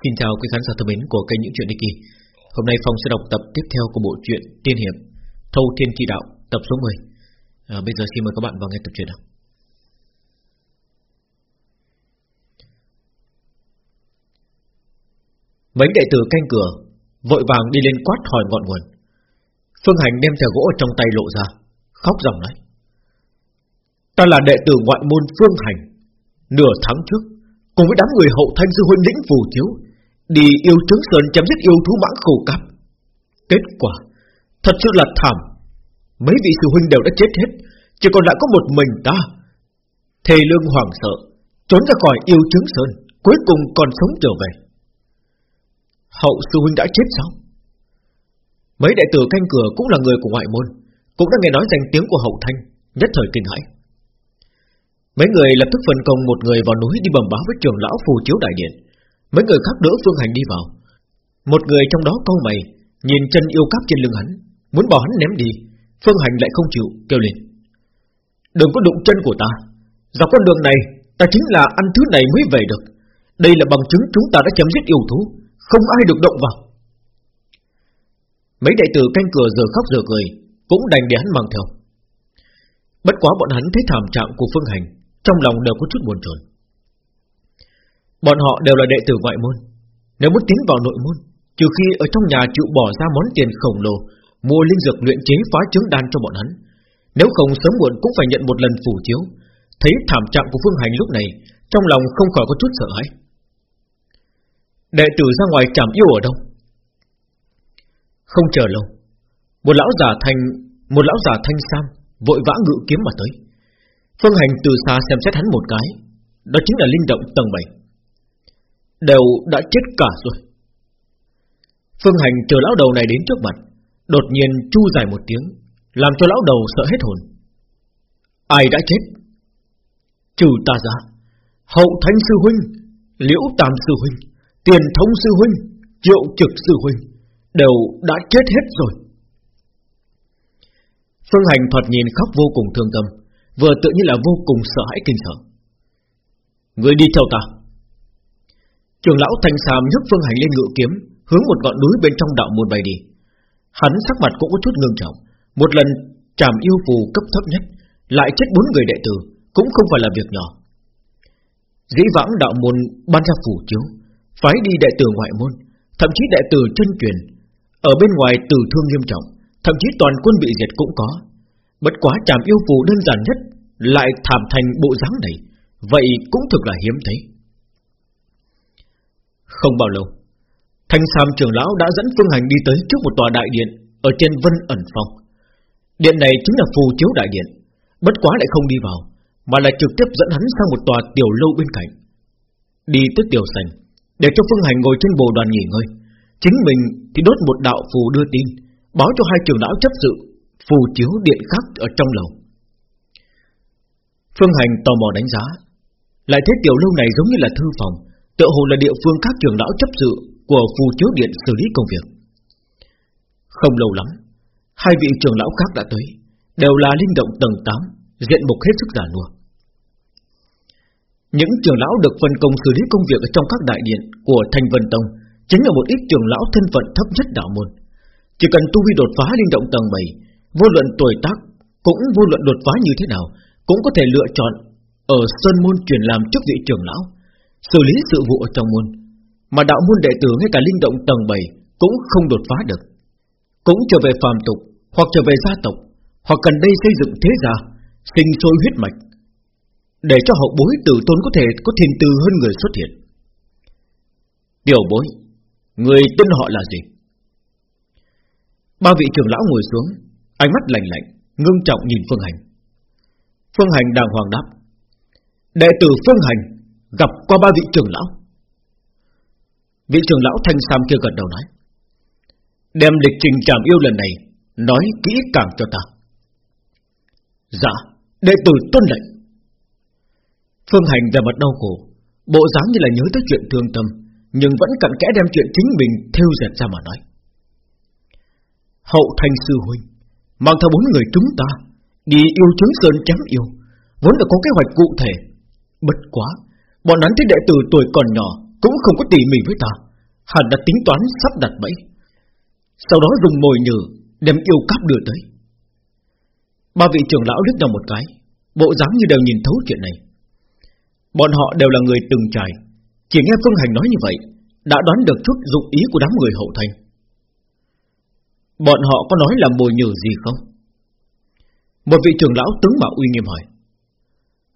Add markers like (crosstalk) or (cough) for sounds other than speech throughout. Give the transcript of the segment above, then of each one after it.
Xin chào quý khán giả thân mến của kênh Những Chuyện Đi Kỳ. Hôm nay Phong sẽ đọc tập tiếp theo của bộ truyện Tiên Hiệp Thâu Thiên Chi Đạo tập số 10 à, Bây giờ xin mời các bạn vào nghe tập truyện nào. Mấy đệ tử canh cửa Vội vàng đi lên quát hỏi ngọn nguồn. Phương Hành đem thẻ gỗ trong tay lộ ra Khóc ròng nói. Ta là đệ tử ngoại môn Phương Hành. Nửa tháng trước Cùng với đám người hậu thanh sư huynh lĩnh phù chiếu Đi yêu trứng sơn chém giết yêu thú mãng khổ cắp Kết quả, Thật sự là thảm. Mấy vị sư huynh đều đã chết hết, Chỉ còn lại có một mình ta. Thề lương hoảng sợ, Trốn ra khỏi yêu trứng sơn, Cuối cùng còn sống trở về. Hậu sư huynh đã chết sao? Mấy đệ tử canh cửa cũng là người của ngoại môn, Cũng đã nghe nói danh tiếng của hậu thanh, Nhất thời kinh hãi. Mấy người lập tức phân công một người vào núi đi bẩm báo với trưởng lão phù chiếu đại điện. Mấy người khác đỡ Phương Hành đi vào. Một người trong đó câu mày, Nhìn chân yêu cáp trên lưng hắn, Muốn bỏ hắn ném đi. Phương Hành lại không chịu, kêu lên. Đừng có đụng chân của ta. Dọc con đường này, Ta chính là ăn thứ này mới về được. Đây là bằng chứng chúng ta đã chấm dứt yêu thú, Không ai được động vào. Mấy đại tử canh cửa giờ khóc giờ cười, Cũng đành để hắn mang theo. Bất quá bọn hắn thấy thảm trạng của Phương Hành, Trong lòng đều có chút buồn chồn. Bọn họ đều là đệ tử ngoại môn. Nếu muốn tiến vào nội môn, Trừ khi ở trong nhà chịu bỏ ra món tiền khổng lồ, Mua linh dược luyện chế phá trứng đan cho bọn hắn. Nếu không sớm muộn cũng phải nhận một lần phủ chiếu. Thấy thảm trạng của Phương Hành lúc này, Trong lòng không khỏi có chút sợ hãi. Đệ tử ra ngoài chảm yêu ở đâu? Không chờ lâu, Một lão giả thanh, Một lão giả thanh sam Vội vã ngự kiếm mà tới. Phương Hành từ xa xem xét hắn một cái, Đó chính là linh động tầng 7 Đều đã chết cả rồi. Phương Hành chờ lão đầu này đến trước mặt, Đột nhiên chu dài một tiếng, Làm cho lão đầu sợ hết hồn. Ai đã chết? Trừ ta ra, Hậu Thánh Sư Huynh, Liễu Tam Sư Huynh, Tiền Thông Sư Huynh, Triệu Trực Sư Huynh Đều đã chết hết rồi. Phương Hành thoạt nhìn khóc vô cùng thương tâm, Vừa tự như là vô cùng sợ hãi kinh sợ. Người đi theo ta. Trường lão thanh xàm nhấc Phương Hành lên ngự kiếm, Hướng một ngọn núi bên trong đạo môn bay đi. Hắn sắc mặt cũng có chút ngưng trọng, Một lần trảm yêu phù cấp thấp nhất, Lại chết bốn người đệ tử, Cũng không phải là việc nhỏ. Dĩ vãng đạo môn ban ra phù chiếu, Phái đi đệ tử ngoại môn, Thậm chí đệ tử chân truyền, Ở bên ngoài tử thương nghiêm trọng, Thậm chí toàn quân bị diệt cũng có. Bất quá trảm yêu phù đơn giản nhất, Lại thảm thành bộ dáng này, Vậy cũng thực là hiếm thấy. Không bao lâu, Thanh Sam trưởng lão đã dẫn Phương Hành đi tới trước một tòa đại điện Ở trên Vân ẩn phong. Điện này chính là phù chiếu đại điện, Bất quá lại không đi vào, Mà là trực tiếp dẫn hắn sang một tòa tiểu lâu bên cạnh. Đi tới tiểu sành Để cho Phương Hành ngồi trên bồ đoàn nghỉ ngơi. Chính mình thì đốt một đạo phù đưa tin, Báo cho hai trưởng lão chấp sự Phù chiếu điện khác ở trong lầu. Phương Hành tò mò đánh giá, Lại thấy tiểu lâu này giống như là thư phòng Tựa hồ là địa phương các trưởng lão chấp sự Của phù chiếu điện xử lý công việc. Không lâu lắm, Hai vị trưởng lão khác đã tới, Đều là linh động tầng 8 Diện mục hết sức giả nua. Những trưởng lão được phân công xử lý công việc ở trong các đại điện Của thành Vân Tông Chính là một ít trưởng lão thân phận thấp nhất đạo môn. Chỉ cần tu vi đột phá linh động tầng 7 Vô luận tuổi tác Cũng vô luận đột phá như thế nào, Cũng có thể lựa chọn Ở Sơn Môn truyền làm chức vị trưởng lão. Xử lý sự vụ ở trong môn, Mà đạo môn đệ tử ngay cả linh động tầng 7 Cũng không đột phá được. Cũng trở về phàm tục, Hoặc trở về gia tộc, Hoặc gần đây xây dựng thế gia, Sinh sôi huyết mạch, Để cho hậu bối tử tôn có thể có thiên tư hơn người xuất hiện. Tiểu bối, Người tên họ là gì? Ba vị trưởng lão ngồi xuống, Ánh mắt lạnh lạnh, Ngưng trọng nhìn Phương Hành. Phương Hành đàng hoàng đáp, Đệ tử Phương Hành Gặp qua ba vị trưởng lão. Vị trưởng lão thanh sam kia gật đầu nói, Đem lịch trình trảm yêu lần này Nói kỹ càng cho ta. Dạ Đệ tử tuân lệnh. Phương Hành về mặt đau khổ, Bộ dáng như là nhớ tới chuyện thương tâm, Nhưng vẫn cặn kẽ đem chuyện chính mình Theo dệt ra mà nói. Hậu thanh sư huynh, Mang theo bốn người chúng ta Đi yêu chứng sơn chém yêu, Vốn đã có kế hoạch cụ thể, Bất quá Bọn hắn thấy đệ tử tuổi còn nhỏ Cũng không có tỉ mỉ với ta, Hẳn đã tính toán sắp đặt bẫy. Sau đó dùng mồi nhử Đem yêu cáp đưa tới. Ba vị trưởng lão liếc nhau một cái, Bộ dáng như đều nhìn thấu chuyện này. Bọn họ đều là người từng trải, Chỉ nghe Phương Hành nói như vậy, Đã đoán được chút dụng ý của đám người hậu thành Bọn họ có nói là mồi nhử gì không? Một vị trưởng lão tướng mạo uy nghiêm hỏi.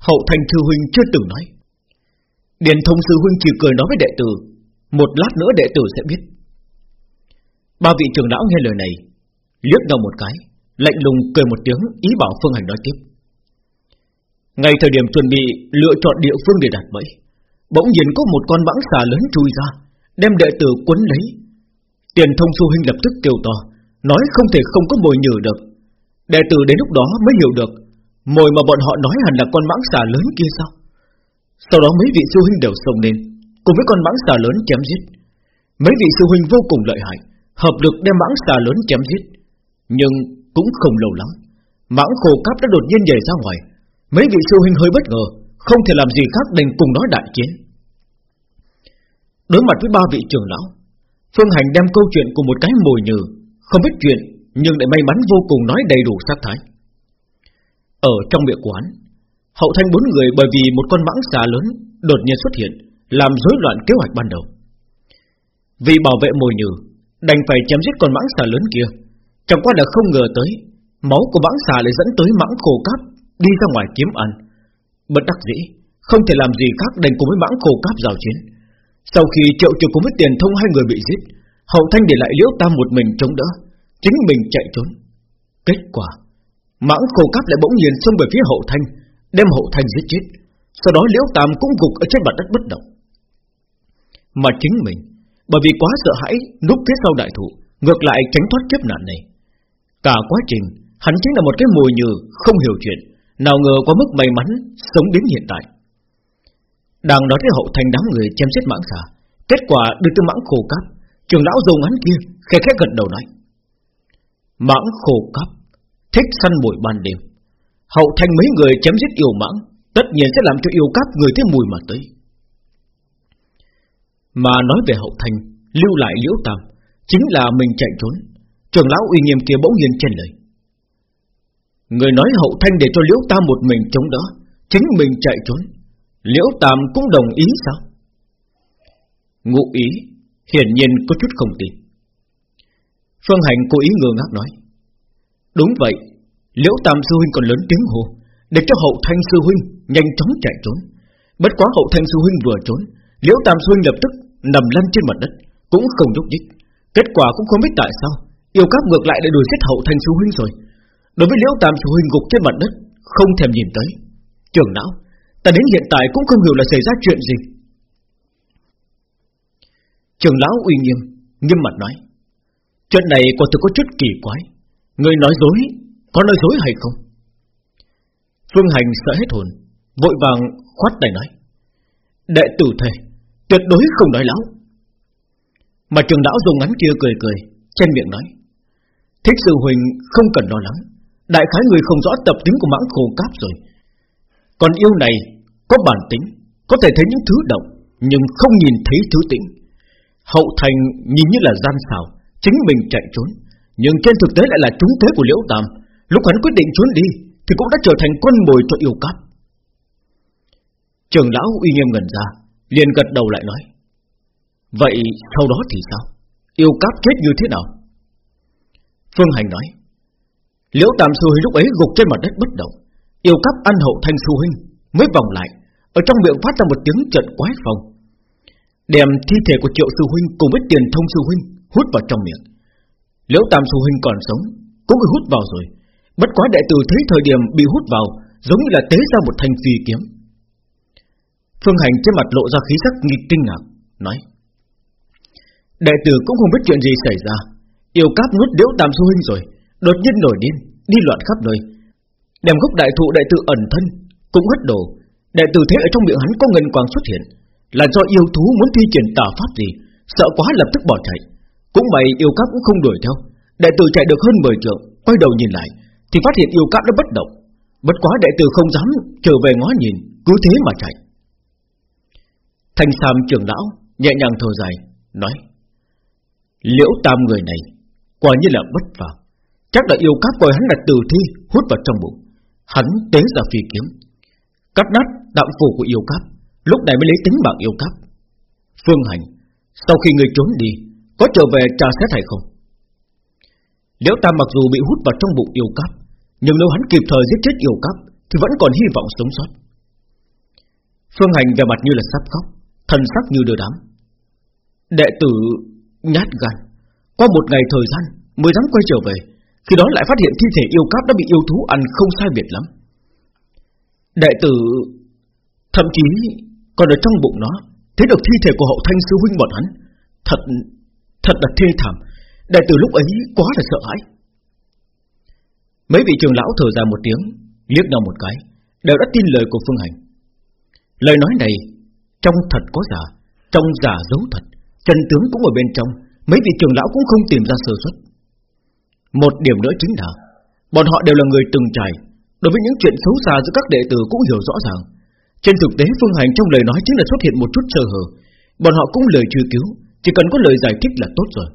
Hậu thành thư huynh chưa từng nói. Điền thông sư huynh chỉ cười nói với đệ tử Một lát nữa đệ tử sẽ biết Ba vị trưởng lão nghe lời này liếc nhau một cái lạnh lùng cười một tiếng ý bảo Phương Hành nói tiếp. Ngay thời điểm chuẩn bị lựa chọn địa phương để đặt bẫy, bỗng nhiên có một con mãng xà lớn chui ra, đem đệ tử quấn lấy. Tiền thông sư huynh lập tức kêu to, nói không thể không có mồi nhử được. Đệ tử đến lúc đó mới hiểu được, mồi mà bọn họ nói hẳn là con mãng xà lớn kia sao? Sau đó mấy vị sư huynh đều xông lên, cùng với con mãng xà lớn chém giết. Mấy vị sư huynh vô cùng lợi hại, hợp lực đem mãng xà lớn chém giết. Nhưng cũng không lâu lắm Mãng khổ cáp đã đột nhiên nhảy ra ngoài Mấy vị sư huynh hơi bất ngờ Không thể làm gì khác đành cùng nó đại chiến Đối mặt với ba vị trưởng lão Phương Hành đem câu chuyện của một cái mồi nhừ Không biết chuyện Nhưng lại may mắn vô cùng nói đầy đủ sát thái Ở trong miệng quán Hậu thanh bốn người bởi vì một con mãng xà lớn Đột nhiên xuất hiện Làm rối loạn kế hoạch ban đầu. Vì bảo vệ mồi nhử, Đành phải chém giết con mãng xà lớn kia. Chẳng qua là không ngờ tới Máu của mãng xà lại dẫn tới mãng khổ cáp Đi ra ngoài kiếm ăn. Bất đắc dĩ Không thể làm gì khác đành cùng với mãng khổ cáp giao chiến. Sau khi triệu trừ cùng với tiền thông hai người bị giết Hậu thanh để lại liễu tam một mình chống đỡ Chính mình chạy trốn. Kết quả Mãng khổ cáp lại bỗng nhiên xông về phía hậu thanh Đem hậu thanh giết chết. Sau đó liễu tam cũng gục ở trên mặt đất bất động. Mà chính mình Bởi vì quá sợ hãi núp phía sau đại thụ, Ngược lại tránh thoát kiếp nạn này. Cả quá trình Hắn chính là một cái mùi nhừ Không hiểu chuyện Nào ngờ có mức may mắn Sống đến hiện tại. Đang nói với hậu thành đám người chém giết mãng xà Kết quả được từ mãng khổ cáp Trường lão dâu ngắn kia khẽ khẽ gật đầu nói. Mãng khổ cáp Thích săn mồi ban đêm. Hậu Thanh mấy người chém giết yêu mãng, Tất nhiên sẽ làm cho yêu cáp người thấy mùi mà tới. Mà nói về hậu thành Lưu lại liễu tam, Chính là mình chạy trốn Trường lão uy nghiêm kia bỗng nhiên chen lời. Người nói hậu thanh để cho Liễu Tam một mình chống đỡ Chính mình chạy trốn, Liễu Tam cũng đồng ý sao? Ngụ ý, Hiển nhiên có chút không tin. Phương Hành cố ý ngơ ngác nói, Đúng vậy Liễu Tam sư huynh còn lớn tiếng hô, Để cho hậu thanh sư huynh nhanh chóng chạy trốn. Bất quá hậu thanh sư huynh vừa trốn Liễu Tam sư huynh lập tức nằm lăn trên mặt đất Cũng không nhúc nhích. Kết quả cũng không biết tại sao Yêu cáp ngược lại đã đuổi giết hậu thanh sư huynh rồi. Đối với liễu tam sư huynh gục trên mặt đất Không thèm nhìn tới. Trường não Ta đến hiện tại cũng không hiểu là xảy ra chuyện gì. Trường lão uy nghiêm Nghiêm mặt nói Chuyện này quả thực có chút kỳ quái. Người nói dối có nói dối hay không? Phương Hành sợ hết hồn, Vội vàng khoát tay nói, Đệ tử thề, Tuyệt đối không nói láo. Mà trường lão dùng ngắn kia cười cười Trên miệng nói, Thích sư huynh không cần lo lắng, Đại khái người không rõ tập tính của mãng khô cáp rồi. Còn yêu này Có bản tính, Có thể thấy những thứ động, Nhưng không nhìn thấy thứ tĩnh. Hậu thành nhìn như là gian xảo, Chính mình chạy trốn, Nhưng trên thực tế lại là trúng thế của Liễu Tam. Lúc hắn quyết định trốn đi, Thì cũng đã trở thành con mồi cho yêu cáp. Trường lão uy nghiêm gần ra, liền gật đầu lại nói, Vậy sau đó thì sao? Yêu cáp chết như thế nào? Phương Hành nói, Liễu Tam Sư Huynh lúc ấy gục trên mặt đất bất động, Yêu cấp ăn hậu thanh Sư Huynh, Mới vòng lại, Ở trong miệng phát ra một tiếng trận quái phong. Đem thi thể của Triệu Sư Huynh Cùng với tiền thông Sư Huynh hút vào trong miệng. Liễu Tam Sư Huynh còn sống, Cũng bị hút vào rồi Bất quá đệ tử thấy thời điểm bị hút vào, Giống như là tế ra một thanh phi kiếm. Phương Hành trên mặt lộ ra khí sắc nghi kinh ngạc, Nói, Đệ tử cũng không biết chuyện gì xảy ra. Yêu cáp nuốt liễu tam sư huynh rồi, Đột nhiên nổi điên, Đi loạn khắp nơi. Đem gốc đại thụ đại tử ẩn thân, Cũng hất đổ Đại tử thấy ở trong miệng hắn có ngân quang xuất hiện, Là do yêu thú muốn thi triển tà pháp gì, Sợ quá lập tức bỏ chạy. Cũng vậy yêu cáp cũng không đuổi theo Đại tử chạy được hơn 10 trượng, Quay đầu nhìn lại thì phát hiện yêu cát đã bất động Bất quá đệ tử không dám trở về ngó nhìn, Cứ thế mà chạy Thanh Sam trưởng lão Nhẹ nhàng thở dài, Nói, Liễu tam người này Quả như là bất phàm Chắc là yêu cát coi hắn là tử thi Hút vào trong bụng Hắn tế ra phi kiếm, Cắt nát đạo phủ của yêu cát. Lúc này mới lấy tính mạng yêu cát. Phương Hành, Sau khi người trốn đi, Có trở về tra xét hay không Liễu Tam mặc dù bị hút vào trong bụng yêu cát nhưng nếu hắn kịp thời giết chết yêu cắp Thì vẫn còn hy vọng sống sót. Phương Hành về mặt như là sắp khóc, Thần sắc như đưa đám. Đệ tử nhát gan, Qua một ngày thời gian mới dám quay trở về, Khi đó lại phát hiện thi thể yêu cáp đã bị yêu thú ăn không sai biệt lắm. Đệ tử, Thậm chí còn ở trong bụng nó, Thấy được thi thể của hậu thanh sư huynh bọn hắn, Thật Thật là thê thảm. Đệ tử lúc ấy quá là sợ hãi. Mấy vị trường lão thở ra một tiếng, Liếc nhau một cái, Đều đã tin lời của Phương Hành. Lời nói này Trong thật có giả Trong giả giấu thật, Chân tướng cũng ở bên trong, Mấy vị trường lão cũng không tìm ra sơ suất. Một điểm nữa chính là, Bọn họ đều là người từng trải, Đối với những chuyện xấu xa giữa các đệ tử cũng hiểu rõ ràng. Trên thực tế, Phương Hành trong lời nói chính là xuất hiện một chút sơ hở, Bọn họ cũng lời truy cứu, Chỉ cần có lời giải thích là tốt rồi.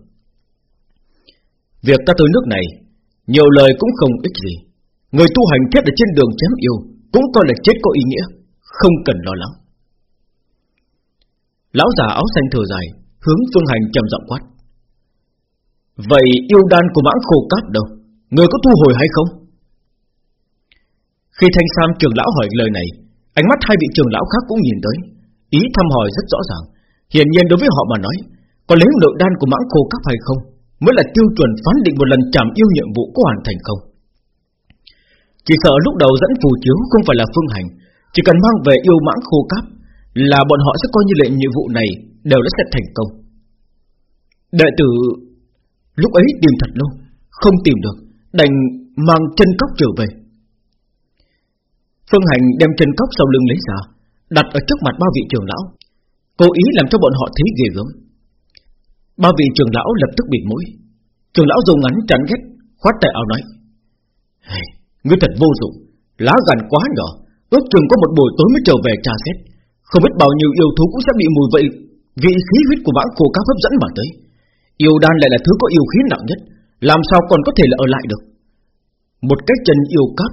Việc ta tới nước này nhiều lời cũng không ích gì. Người tu hành chết ở trên đường chém yêu Cũng coi là chết có ý nghĩa, Không cần lo lắng. Lão già áo xanh thở dài, Hướng Phương Hành trầm giọng quát. Vậy yêu đan của mãng khô cát đâu? Người có thu hồi hay không? Khi Thanh Sam trường lão hỏi lời này, Ánh mắt hai vị trường lão khác cũng nhìn tới, Ý thăm hỏi rất rõ ràng. Hiển nhiên đối với họ mà nói, Có lấy lượng đan của mãng khô cát hay không? Mới là tiêu chuẩn phán định một lần trảm yêu nhiệm vụ có hoàn thành không? Chỉ sợ lúc đầu dẫn phù chiếu Không phải là phương hành, Chỉ cần mang về yêu mãng khô cáp Là bọn họ sẽ coi như lệnh nhiệm vụ này Đều đã sẽ thành công. Đệ tử, Lúc ấy tìm thật lâu, Không tìm được, Đành mang chân cóc trở về. Phương Hành đem chân cóc sau lưng lấy ra, Đặt ở trước mặt ba vị trưởng lão, Cố ý làm cho bọn họ thấy ghê gớm. Ba vị trưởng lão lập tức bịt mũi. Trưởng lão dùng ngắn chán ghét Khoát tay áo nói hey, Ngươi thật vô dụng. Lá gan quá nhỏ Ước chừng có một buổi tối mới trở về tra xét. Không biết bao nhiêu yêu thú cũng sẽ bị mùi vậy. Vị khí huyết của vãng khô cá hấp dẫn mà tới. Yêu đan lại là thứ có yêu khí nặng nhất Làm sao còn có thể là ở lại được? Một cái chân yêu cáp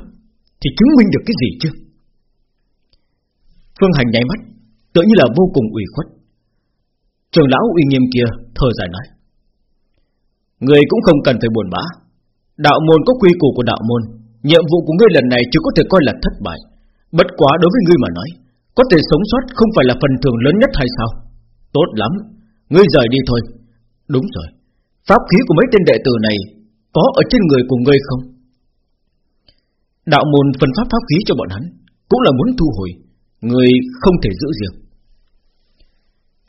Thì chứng minh được cái gì chứ? Phương Hành nháy mắt Tự như là vô cùng ủy khuất. Trường lão uy nghiêm kia thở dài nói. Người cũng không cần phải buồn bã. Đạo môn có quy củ của đạo môn. Nhiệm vụ của ngươi lần này chỉ có thể coi là thất bại. Bất quá đối với ngươi mà nói, Có thể sống sót không phải là phần thưởng lớn nhất hay sao? Tốt lắm. Ngươi rời đi thôi. Đúng rồi. Pháp khí của mấy tên đệ tử này Có ở trên người của ngươi không? Đạo môn phân pháp pháp khí cho bọn hắn Cũng là muốn thu hồi. Người không thể giữ riêng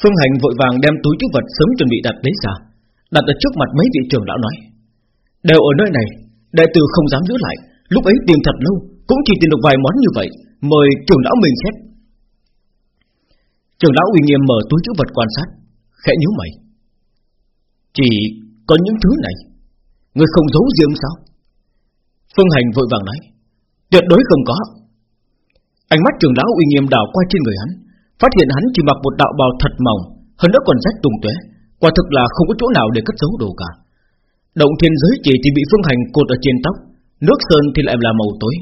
Phương Hành vội vàng đem túi chứa vật sớm chuẩn bị đặt lấy ra, Đặt ở trước mặt mấy vị trưởng lão nói, Đều ở nơi này, Đệ tử không dám giữ lại, Lúc ấy tìm thật lâu, Cũng chỉ tìm được vài món như vậy, Mời trưởng lão mình xét. Trưởng lão uy nghiêm mở túi chứa vật quan sát, Khẽ nhíu mày. Chỉ có những thứ này, Người không giấu riêng sao? Phương Hành vội vàng nói, Tuyệt đối không có. Ánh mắt trưởng lão uy nghiêm đảo qua trên người hắn Phát hiện hắn chỉ mặc một đạo bào thật mỏng, Hơn nữa còn rách tung tóe, Quả thực là không có chỗ nào để cất giấu đồ cả. Động thiên giới chỉ thì bị phương hành cột ở trên tóc, Nước sơn thì lại là màu tối,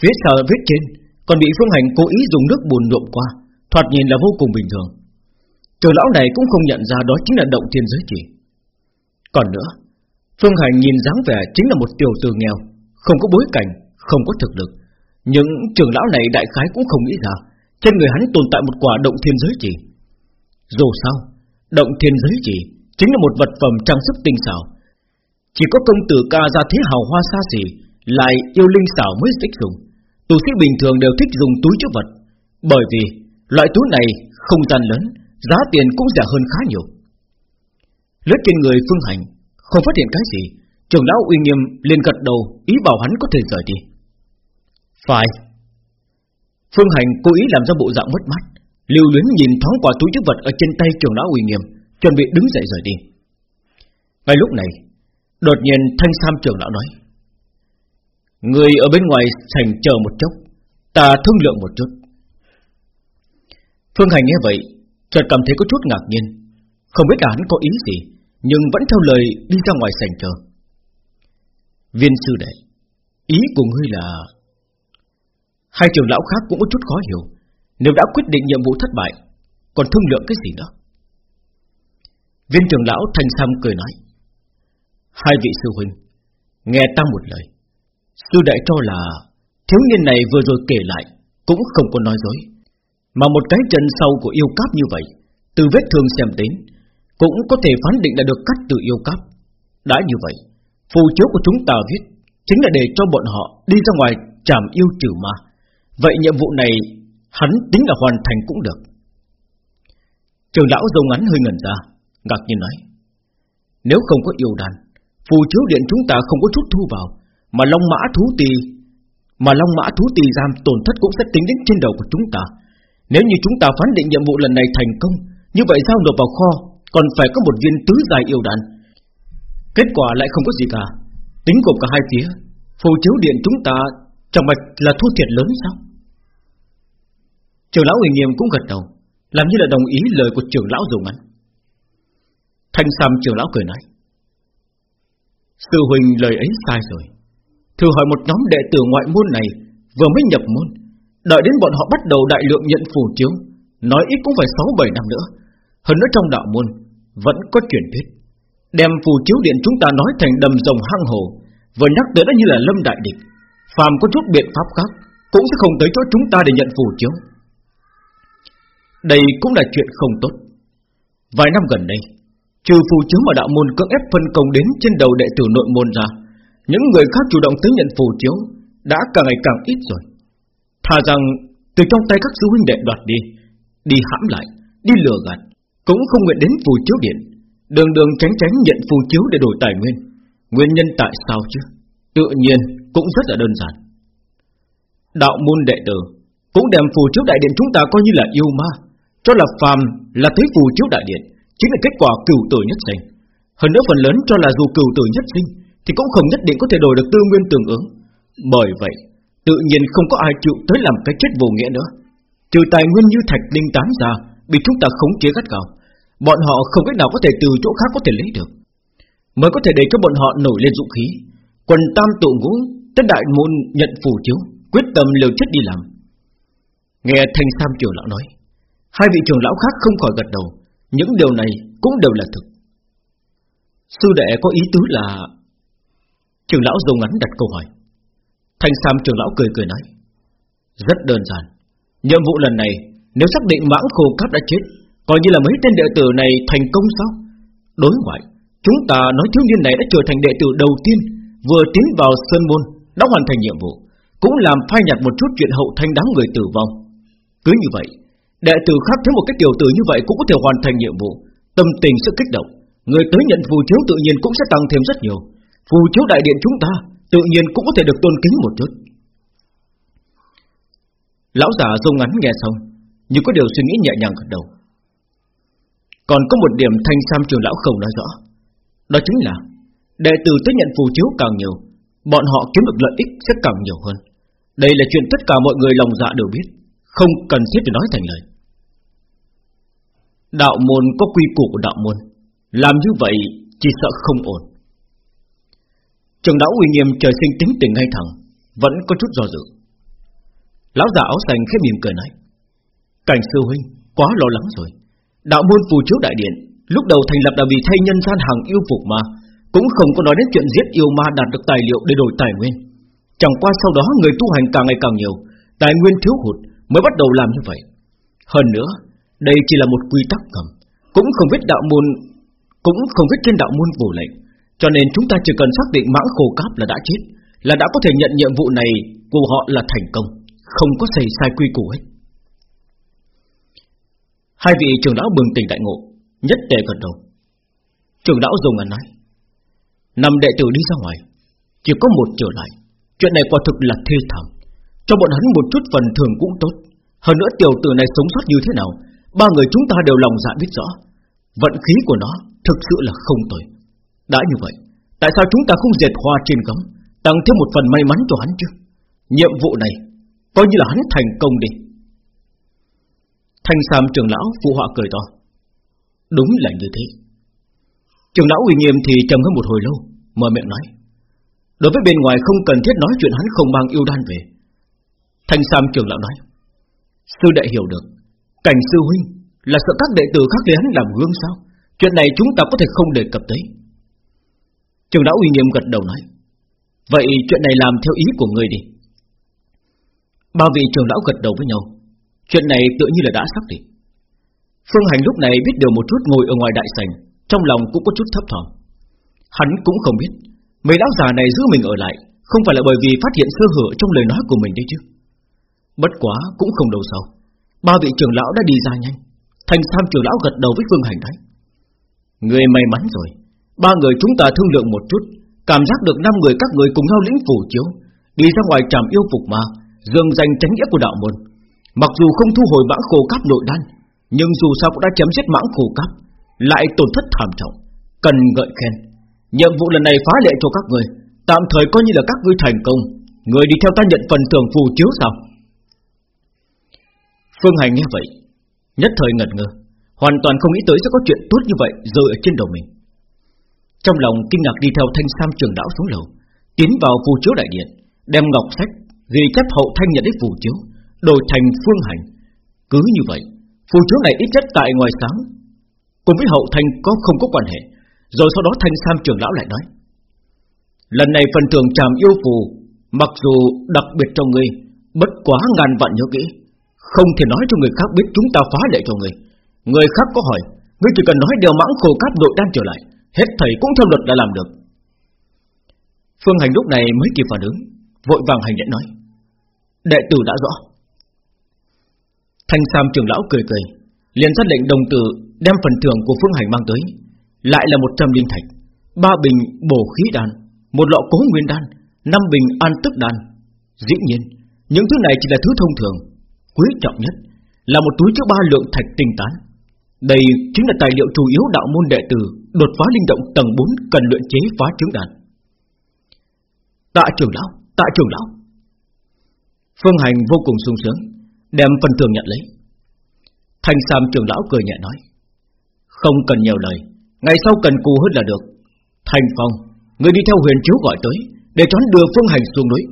Phía sau vết trên, Còn bị phương hành cố ý dùng nước bùn nhuộm qua, Thoạt nhìn là vô cùng bình thường. Trường lão này cũng không nhận ra đó chính là động thiên giới chỉ. Còn nữa, Phương hành nhìn dáng vẻ chính là một tiểu tử nghèo, Không có bối cảnh, Không có thực lực. Nhưng trường lão này đại khái cũng không nghĩ ra trên người hắn tồn tại một quả động thiên giới chỉ. Dù sao, Động thiên giới chỉ Chính là một vật phẩm trang sức tinh xảo. Chỉ có công tử ca ra thế hào hoa xa xỉ Lại yêu linh xảo mới thích dùng. Tu sĩ bình thường đều thích dùng túi chứa vật. Bởi vì Loại túi này không gian lớn, Giá tiền cũng rẻ hơn khá nhiều. Lướt trên người phương hành, Không phát hiện cái gì Trường lão uy nghiêm liền gật đầu Ý bảo hắn có thể rời đi. Phải. Phương Hành cố ý làm ra bộ dạng mất mát. Lưu luyến nhìn thoáng qua túi chức vật Ở trên tay trường lão uy nghiêm, Chuẩn bị đứng dậy rời đi. Ngay lúc này, Đột nhiên thanh sam trường lão nói, Người ở bên ngoài thành chờ một chốc, Ta thương lượng một chút. Phương Hành nghe vậy, Chợt cảm thấy có chút ngạc nhiên. Không biết là hắn có ý gì, Nhưng vẫn theo lời đi ra ngoài sảnh chờ. Viên sư đệ, Ý của ngươi là Hai trưởng lão khác cũng có chút khó hiểu. Nếu đã quyết định nhiệm vụ thất bại, Còn thương lượng cái gì nữa? Viên trưởng lão thành Sam cười nói, Hai vị sư huynh, Nghe ta một lời. Sư đại cho là Thiếu niên này vừa rồi kể lại Cũng không có nói dối, Mà một cái chân sau của yêu cáp như vậy, Từ vết thương xem đến, Cũng có thể phán định là được cắt từ yêu cáp. Đã như vậy, Phù chiếu của chúng ta viết Chính là để cho bọn họ đi ra ngoài Chảm yêu trừ ma. Vậy nhiệm vụ này, Hắn tính là hoàn thành cũng được. Trường lão dâu ngắn hơi ngẩn ra, Ngạc nhiên nói, Nếu không có yêu đàn, Phù chiếu điện chúng ta không có chút thu vào, Mà long mã thú tì Mà long mã thú tì giam tổn thất cũng sẽ tính đến trên đầu của chúng ta. Nếu như chúng ta phán định nhiệm vụ lần này thành công, Như vậy sao nộp vào kho, Còn phải có một viên tứ dài yêu đàn. Kết quả lại không có gì cả. Tính gộp cả hai phía, Phù chiếu điện chúng ta Chẳng mạch là thua thiệt lớn sao? Trưởng lão ủy nghiêm cũng gật đầu, Làm như là đồng ý lời của trưởng lão dùng ăn Thanh Sam trưởng lão cười nói, Sư huynh lời ấy sai rồi. Thử hỏi một nhóm đệ tử ngoại môn này Vừa mới nhập môn, Đợi đến bọn họ bắt đầu đại lượng nhận phù chiếu, Nói ít cũng phải 6-7 năm nữa. Hơn nữa trong đạo môn Vẫn có truyền thuyết, Đem phù chiếu điện chúng ta nói thành đầm rồng hang hồ Vừa nhắc tới đã như là lâm đại địch. Phàm có chút biện pháp khác Cũng sẽ không tới chỗ chúng ta để nhận phù chiếu. Đây cũng là chuyện không tốt. Vài năm gần đây, Trừ phù chiếu mà đạo môn cưỡng ép phân công đến trên đầu đệ tử nội môn ra, Những người khác chủ động tới nhận phù chiếu Đã càng ngày càng ít rồi. Thà rằng từ trong tay các sư huynh đệ đoạt đi Đi hãm lại, Đi lừa gạt, Cũng không nguyện đến phù chiếu điện. Đường đường tránh tránh nhận phù chiếu để đổi tài nguyên. Nguyên nhân tại sao chứ? Tự nhiên cũng rất là đơn giản. Đạo môn đệ tử Cũng đem phù chiếu đại điện chúng ta coi như là yêu ma. Cho là phàm là thấy phù chiếu đại điện, Chính là kết quả cửu tử nhất sinh. Hơn nữa phần lớn cho là dù cửu tử nhất sinh, Thì cũng không nhất định có thể đổi được tư nguyên tương ứng. Bởi vậy, Tự nhiên không có ai chịu tới làm cái chết vô nghĩa nữa. Trừ tài nguyên như thạch đinh tán ra, Bị chúng ta khống chế gắt gao, Bọn họ không cách nào có thể từ chỗ khác có thể lấy được. Mới có thể để cho bọn họ nổi lên dũng khí. Quần tam tụ ngũ, tất đại môn nhận phù chiếu, Quyết tâm liều chết đi làm. Nghe thanh sam trưởng lão nói Hai vị trưởng lão khác không khỏi gật đầu. Những điều này cũng đều là thực. Sư đệ có ý tứ là, Trưởng lão dùng ngắn đặt câu hỏi. Thanh sam trưởng lão cười cười nói, Rất đơn giản. Nhiệm vụ lần này, Nếu xác định mãng khô cáp đã chết, Coi như là mấy tên đệ tử này thành công sao? Đối ngoại, Chúng ta nói thiếu niên này đã trở thành đệ tử đầu tiên, Vừa tiến vào Sơn Môn, Đã hoàn thành nhiệm vụ, Cũng làm phai nhạt một chút chuyện hậu thanh đám người tử vong. Cứ như vậy Đệ tử khác thấy một cái tiểu tử như vậy Cũng có thể hoàn thành nhiệm vụ. Tâm tình sự kích động. Người tới nhận phù chiếu tự nhiên cũng sẽ tăng thêm rất nhiều. Phù chiếu đại điện chúng ta Tự nhiên cũng có thể được tôn kính một chút. Lão già rông ngắn nghe xong, như có điều suy nghĩ nhẹ nhàng gật đầu. Còn có một điểm thanh sam trường lão không nói rõ. Đó chính là, Đệ tử tới nhận phù chiếu càng nhiều, Bọn họ kiếm được lợi ích sẽ càng nhiều hơn. Đây là chuyện tất cả mọi người lòng dạ đều biết, Không cần thiết để nói thành lời. Đạo môn có quy củ của đạo môn. Làm như vậy chỉ sợ không ổn. Trường lão uy nghiêm trời sinh tính tình ngay thẳng, Vẫn có chút do dự. Lão già áo xanh khẽ mỉm cười nói, Cảnh sư huynh, quá lo lắng rồi. Đạo môn phù chiếu đại điện, Lúc đầu thành lập là vì thay nhân gian hàng yêu phục mà, Cũng không có nói đến chuyện giết yêu ma đạt được tài liệu để đổi tài nguyên. Chẳng qua sau đó người tu hành càng ngày càng nhiều, Tài nguyên thiếu hụt mới bắt đầu làm như vậy. Hơn nữa đây chỉ là một quy tắc ngầm Cũng không biết đạo môn, Cũng không biết trên đạo môn phủ lệnh. Cho nên chúng ta chỉ cần xác định mãng khô cáp là đã chết, Là đã có thể nhận nhiệm vụ này, Của họ là thành công. Không có xảy sai quy củ hết. Hai vị trưởng lão bừng tỉnh đại ngộ, Nhất tề gật đầu. Trưởng lão dùng ngần nói, Năm đệ tử đi ra ngoài, Chỉ có một trở lại. Chuyện này quả thực là thê thảm. Cho bọn hắn một chút phần thường cũng tốt. Hơn nữa tiểu tử này sống sót như thế nào Ba người chúng ta đều lòng dạ biết rõ, Vận khí của nó thực sự là không tồi. Đã như vậy, Tại sao chúng ta không diệt hoa trên gấm Tăng thêm một phần may mắn cho hắn chứ? Nhiệm vụ này, Coi như là hắn thành công đi. Thanh Sam trưởng lão phụ họa cười to. Đúng là như thế. Trưởng lão uy nghiêm thì trầm ngâm một hồi lâu, Mở miệng nói. Đối với bên ngoài không cần thiết nói chuyện hắn không mang yêu đan về. Thanh Sam trưởng lão nói. Sư đệ hiểu được Cảnh sư huynh, là sợ các đệ tử khác lấy hắn làm gương sao? Chuyện này chúng ta có thể không đề cập tới. Trường lão uy nghiêm gật đầu nói, Vậy chuyện này làm theo ý của người đi. Ba vị trường lão gật đầu với nhau, Chuyện này tự như là đã xác định. Phương Hành lúc này biết điều một chút ngồi ở ngoài đại sảnh, Trong lòng cũng có chút thấp thỏm. Hắn cũng không biết, Mấy lão già này giữ mình ở lại Không phải là bởi vì phát hiện sơ hở trong lời nói của mình đấy chứ. Bất quá cũng không đâu sau Ba vị trưởng lão đã đi ra nhanh. Thành Sam trưởng lão gật đầu với Phương Hành nói: Người may mắn rồi. Ba người chúng ta thương lượng một chút. Cảm giác được năm người các người cùng nhau lĩnh phủ chiếu. Đi ra ngoài trạm yêu phục mà. Dương danh tránh nghĩa của đạo môn. Mặc dù không thu hồi mãng khổ cáp nội đan, Nhưng dù sao cũng đã chấm dứt mãng khổ cáp, Lại tổn thất thảm trọng. Cần gợi khen. Nhiệm vụ lần này phá lệ cho các người. Tạm thời coi như là các ngươi thành công. Người đi theo ta nhận phần thưởng phù chiếu sao? Phương Hành nghe vậy, Nhất thời ngẩn ngơ, Hoàn toàn không nghĩ tới sẽ có chuyện tốt như vậy Rơi ở trên đầu mình. Trong lòng kinh ngạc đi theo thanh sam trường đảo xuống lầu, Tiến vào phù chiếu đại điện, Đem ngọc sách, Ghi chép hậu thanh nhận đích phù chiếu, Đổi thành phương hành. Cứ như vậy, Phù chiếu này ít nhất tại ngoài sáng, Cùng với hậu thanh có không có quan hệ, Rồi sau đó thanh sam trường lão lại nói, Lần này phần thưởng tràm yêu phù, Mặc dù đặc biệt cho ngươi, Bất quá ngàn vạn nhớ kỹ không thể nói cho người khác biết chúng ta phá lệ cho người. Người khác có hỏi, Ngươi chỉ cần nói điều mãng khổ cát đội đan trở lại, Hết thầy cũng theo luật đã làm được. Phương Hành lúc này mới kịp phản ứng, Vội vàng hành lễ nói, Đệ tử đã rõ. Thanh Sam trưởng lão cười cười, liền ra lệnh đồng tử đem phần thưởng của Phương Hành mang tới, Lại là một trăm linh thạch, Ba bình bổ khí đan, Một lọ cố nguyên đan, Năm bình an tức đan. Dĩ nhiên, Những thứ này chỉ là thứ thông thường Quý trọng nhất Là một túi chứa ba lượng thạch tinh tán. Đây chính là tài liệu chủ yếu đạo môn đệ tử Đột phá linh động tầng 4 Cần luyện chế phá trứng đàn. Tạ trưởng lão, Tạ trưởng lão. Phương Hành vô cùng sung sướng, Đem phần thưởng nhận lấy. Thanh Sam trưởng lão cười nhẹ nói, Không cần nhiều lời, Ngày sau cần cù hơn là được. Thành Phong, Người đi theo huyền chiếu gọi tới, Để cho hắn đưa Phương Hành xuống núi.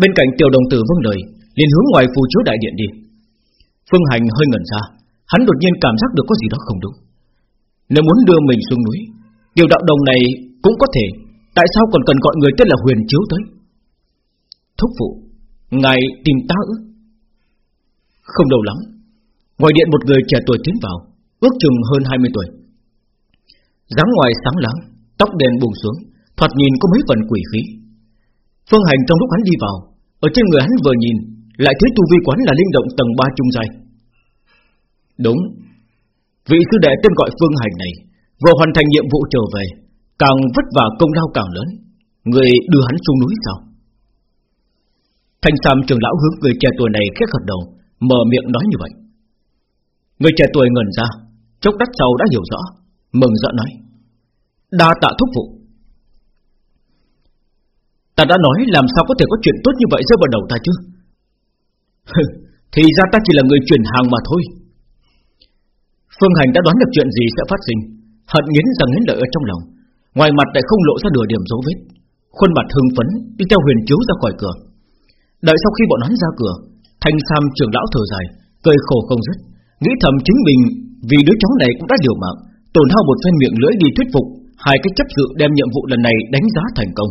Bên cạnh tiểu đồng tử vâng lời liền hướng ngoài phù chiếu đại điện đi. Phương Hành hơi ngẩn ra, Hắn đột nhiên cảm giác được có gì đó không đúng. Nếu muốn đưa mình xuống núi, Điều đạo đồng này cũng có thể, Tại sao còn cần gọi người tên là huyền chiếu tới? Thúc phụ, Ngài tìm ta ư? Không đâu lắm, Ngoài điện một người trẻ tuổi tiến vào, Ước chừng hơn 20 tuổi. Dáng ngoài sáng láng, Tóc đen buông xuống, Thoạt nhìn có mấy phần quỷ khí. Phương hành trong lúc hắn đi vào, Ở trên người hắn vừa nhìn lại thấy tu vi quán là linh động tầng 3 trung dài Đúng. Vị sư đệ tên gọi Phương hành này Vừa hoàn thành nhiệm vụ trở về, Càng vất vả công lao càng lớn. Người đưa hắn xuống núi sao? Thanh Sam trường lão hướng người trẻ tuổi này khét gật đầu, Mở miệng nói như vậy. Người trẻ tuổi ngẩn ra, Chốc đắt sau đã hiểu rõ, Mừng rỡ nói, Đa tạ thúc phụ. Ta đã nói làm sao có thể có chuyện tốt như vậy rơi vào đầu ta chứ? (laughs) Thì ra ta chỉ là người chuyển hàng mà thôi. Phương Hành đã đoán được chuyện gì sẽ phát sinh, Hận nghiến rằng nghiến lợi ở trong lòng. Ngoài mặt lại không lộ ra nửa điểm dấu vết. Khuôn mặt hưng phấn, Đi theo huyền chiếu ra khỏi cửa. Đợi sau khi bọn hắn ra cửa, Thanh Sam trưởng lão thở dài, Cười khổ không dứt. Nghĩ thầm chính mình, vì đứa cháu này cũng đã điều mạng, Tổn hao một phen miệng lưỡi đi thuyết phục, Hai cái chấp dự đem nhiệm vụ lần này đánh giá thành công.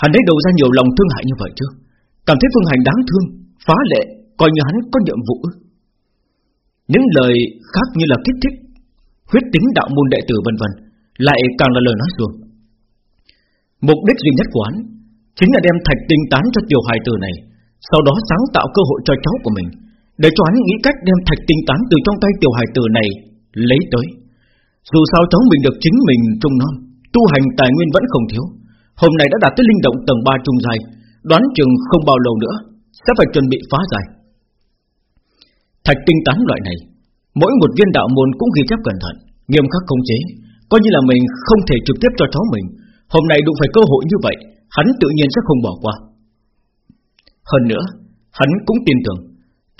Hắn lấy đầu ra nhiều lòng thương hại như vậy chứ? Cảm thấy phương hành đáng thương Phá lệ, Coi như hắn có nhiệm vụ Những lời khác như là kích thích, Huyết tính đạo môn đệ tử vân vân, Lại càng là lời nói xuông Mục đích duy nhất của hắn Chính là đem thạch tinh tán cho tiểu hài tử này, Sau đó sáng tạo cơ hội cho cháu của mình, Để cho hắn nghĩ cách đem thạch tinh tán Từ trong tay tiểu hài tử này Lấy tới. Dù sao cháu mình được chính mình trung non Tu hành tài nguyên vẫn không thiếu. Hôm nay đã đạt tới linh động tầng 3 trung dài Đoán chừng không bao lâu nữa sẽ phải chuẩn bị phá giải. Thạch tinh tán loại này, Mỗi một viên đạo môn cũng ghi chép cẩn thận, Nghiêm khắc công chế. Coi như là mình không thể trực tiếp cho chó mình, Hôm nay đụng phải cơ hội như vậy, Hắn tự nhiên sẽ không bỏ qua. Hơn nữa, Hắn cũng tin tưởng,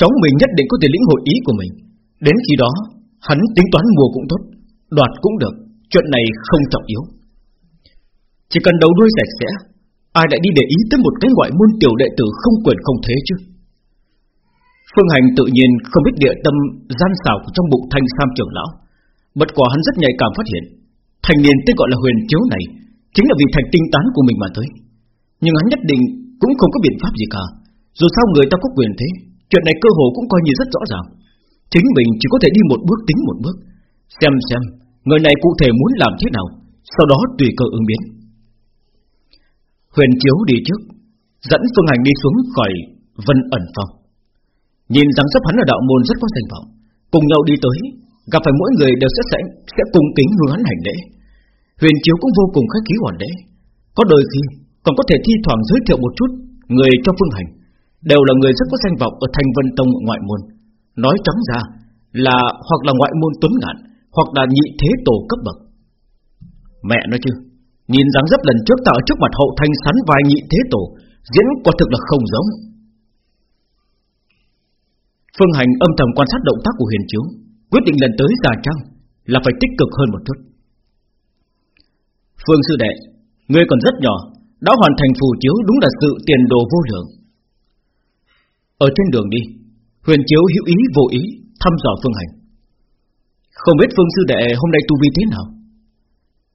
Cháu mình nhất định có thể lĩnh hội ý của mình. Đến khi đó, Hắn tính toán mùa cũng tốt, Đoạt cũng được, Chuyện này không trọng yếu. Chỉ cần đầu đuôi sạch sẽ Ai lại đi để ý tới một cái ngoại môn tiểu đệ tử không quyền không thế chứ? Phương Hành tự nhiên không biết địa tâm gian xảo của trong bụng thanh sam trưởng lão. Bất quả hắn rất nhạy cảm phát hiện Thành niên tên gọi là huyền chiếu này Chính là vì thành tinh tán của mình mà tới. Nhưng hắn nhất định cũng không có biện pháp gì cả. Dù sao người ta có quyền thế, Chuyện này cơ hồ cũng coi như rất rõ ràng. Chính mình chỉ có thể đi một bước tính một bước, Xem xem Người này cụ thể muốn làm thế nào, Sau đó tùy cơ ứng biến. Huyền Chiếu đi trước Dẫn Phương Hành đi xuống khỏi Vân ẩn phòng Nhìn dáng sắp hắn ở đạo môn rất có danh vọng. Cùng nhau đi tới Gặp phải mỗi người đều sẽ sẽ, sẽ cùng kính hướng hắn hành lễ. Huyền Chiếu cũng vô cùng khách khí hoàn lễ. Có đôi khi còn có thể thi thoảng giới thiệu một chút Người cho phương hành. Đều là người rất có danh vọng ở thành vân tông ngoại môn. Nói trắng ra Là hoặc là ngoại môn tuấn ngạn Hoặc là nhị thế tổ cấp bậc. Mẹ nói chứ? Nhìn dáng dấp lần trước tạo trước mặt hậu thanh sắn vài nhị thế tổ, Diễn quả thực là không giống. Phương Hành âm thầm quan sát động tác của Huyền Chiếu, Quyết định lần tới già trăng Là phải tích cực hơn một chút. Phương Sư Đệ, Ngươi còn rất nhỏ, Đã hoàn thành phù chiếu đúng là sự tiền đồ vô lượng. Ở trên đường đi, Huyền Chiếu hữu ý vô ý Thăm dò Phương Hành. Không biết Phương Sư Đệ hôm nay tu vi thế nào?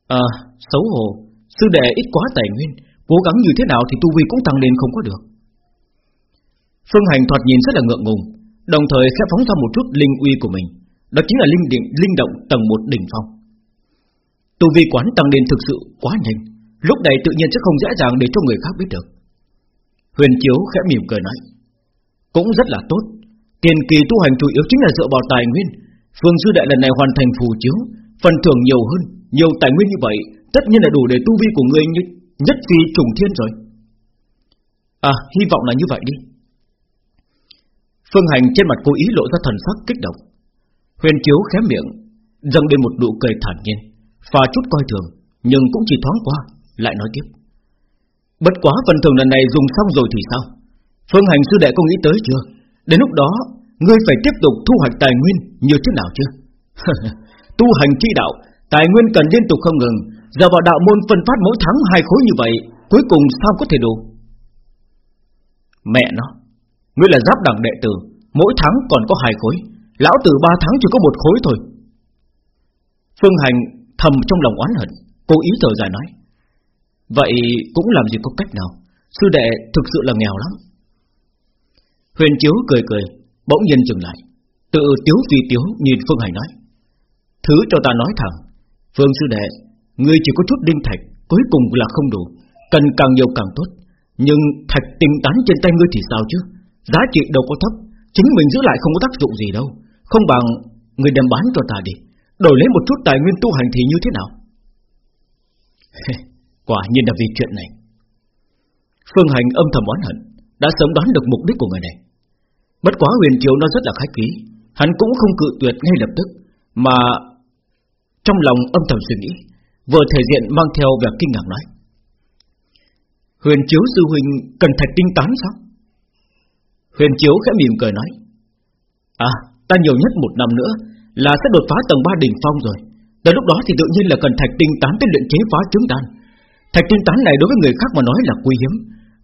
À xấu hổ. Sư Đệ ít quá tài nguyên, Cố gắng như thế nào thì tu vi cũng tăng lên không có được. Phương Hành thoạt nhìn rất là ngượng ngùng, Đồng thời sẽ phóng ra một chút linh uy của mình, Đó chính là linh điện linh động tầng một đỉnh phong. Tu vi quán tăng lên thực sự quá nhanh, Lúc này tự nhiên sẽ không dễ dàng để cho người khác biết được. Huyền Chiếu khẽ mỉm cười nói, Cũng rất là tốt, Tiền kỳ tu hành chủ yếu chính là dựa vào tài nguyên, Phương Sư Đại lần này hoàn thành phù chiếu, Phần thưởng nhiều hơn, Nhiều tài nguyên như vậy Tất nhiên là đủ để tu vi của ngươi như nhất phi trùng thiên rồi. À hy vọng là như vậy đi. Phương Hành trên mặt cố ý lộ ra thần sắc kích động. Huyền Chiếu khém miệng, dâng lên một nụ cười thản nhiên, Pha chút coi thường, Nhưng cũng chỉ thoáng qua, Lại nói tiếp. Bất quá phần thưởng lần này dùng xong rồi thì sao? Phương Hành sư đệ có nghĩ tới chưa? Đến lúc đó, Ngươi phải tiếp tục thu hoạch tài nguyên như thế nào chưa (laughs) Tu hành chi đạo, Tài nguyên cần liên tục không ngừng Giờ vào đạo môn phân phát mỗi tháng hai khối như vậy, Cuối cùng sao có thể đủ? Mẹ nó, Ngươi là giáp đẳng đệ tử, Mỗi tháng còn có hai khối, Lão tử ba tháng chỉ có một khối thôi. Phương Hành thầm trong lòng oán hận, Cố ý thở dài nói, Vậy cũng làm gì có cách nào, Sư đệ thực sự là nghèo lắm. Huyền Chiếu cười cười, Bỗng nhiên dừng lại, Tự tiếu phi tiếu nhìn Phương Hành nói, Thứ cho ta nói thẳng, Phương sư đệ Ngươi chỉ có chút đinh thạch, Cuối cùng là không đủ. Cần càng nhiều càng tốt. Nhưng thạch tinh tán trên tay ngươi thì sao chứ? Giá trị đâu có thấp. Chính mình giữ lại không có tác dụng gì đâu. Không bằng người đem bán cho ta đi. Đổi lấy một chút tài nguyên tu hành thì như thế nào? (laughs) Quả nhiên là vì chuyện này. Phương Hành âm thầm oán hận, Đã sớm đoán được mục đích của người này. Bất quá huyền triều nó rất là khách khí. Hắn cũng không cự tuyệt ngay lập tức, Mà Trong lòng âm thầm suy nghĩ. Vừa thể diện mang theo vẻ kinh ngạc nói. Huyền chiếu sư huynh Cần thạch tinh tán sao? Huyền chiếu khẽ mỉm cười nói. À ta nhiều nhất một năm nữa Là sẽ đột phá tầng 3 đỉnh phong rồi. Tới lúc đó thì tự nhiên là cần thạch tinh tán Tới luyện chế phá trứng đan. Thạch tinh tán này đối với người khác mà nói là quý hiếm.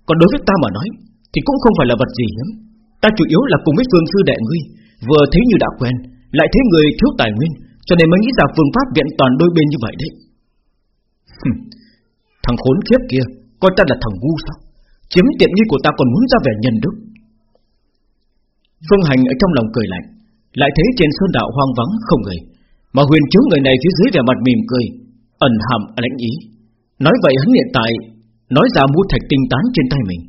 Còn đối với ta mà nói Thì cũng không phải là vật gì hiếm. Ta chủ yếu là cùng với phương sư đệ ngươi, Vừa thấy như đã quen, Lại thấy người thiếu tài nguyên, Cho nên mới nghĩ ra phương pháp viện toàn đôi bên như vậy đấy. Thằng khốn kiếp kia, Coi ta là thằng ngu sao? Chiếm tiện nghi của ta còn muốn ra vẻ nhân đức. Phương Hành ở trong lòng cười lạnh, Lại thấy trên sơn đạo hoang vắng không người, Mà huyền chiếu người này phía dưới vẻ mặt mỉm cười, Ẩn hàm lãnh ý. Nói vậy hắn hiện tại, Nói ra mua thạch tinh tán trên tay mình.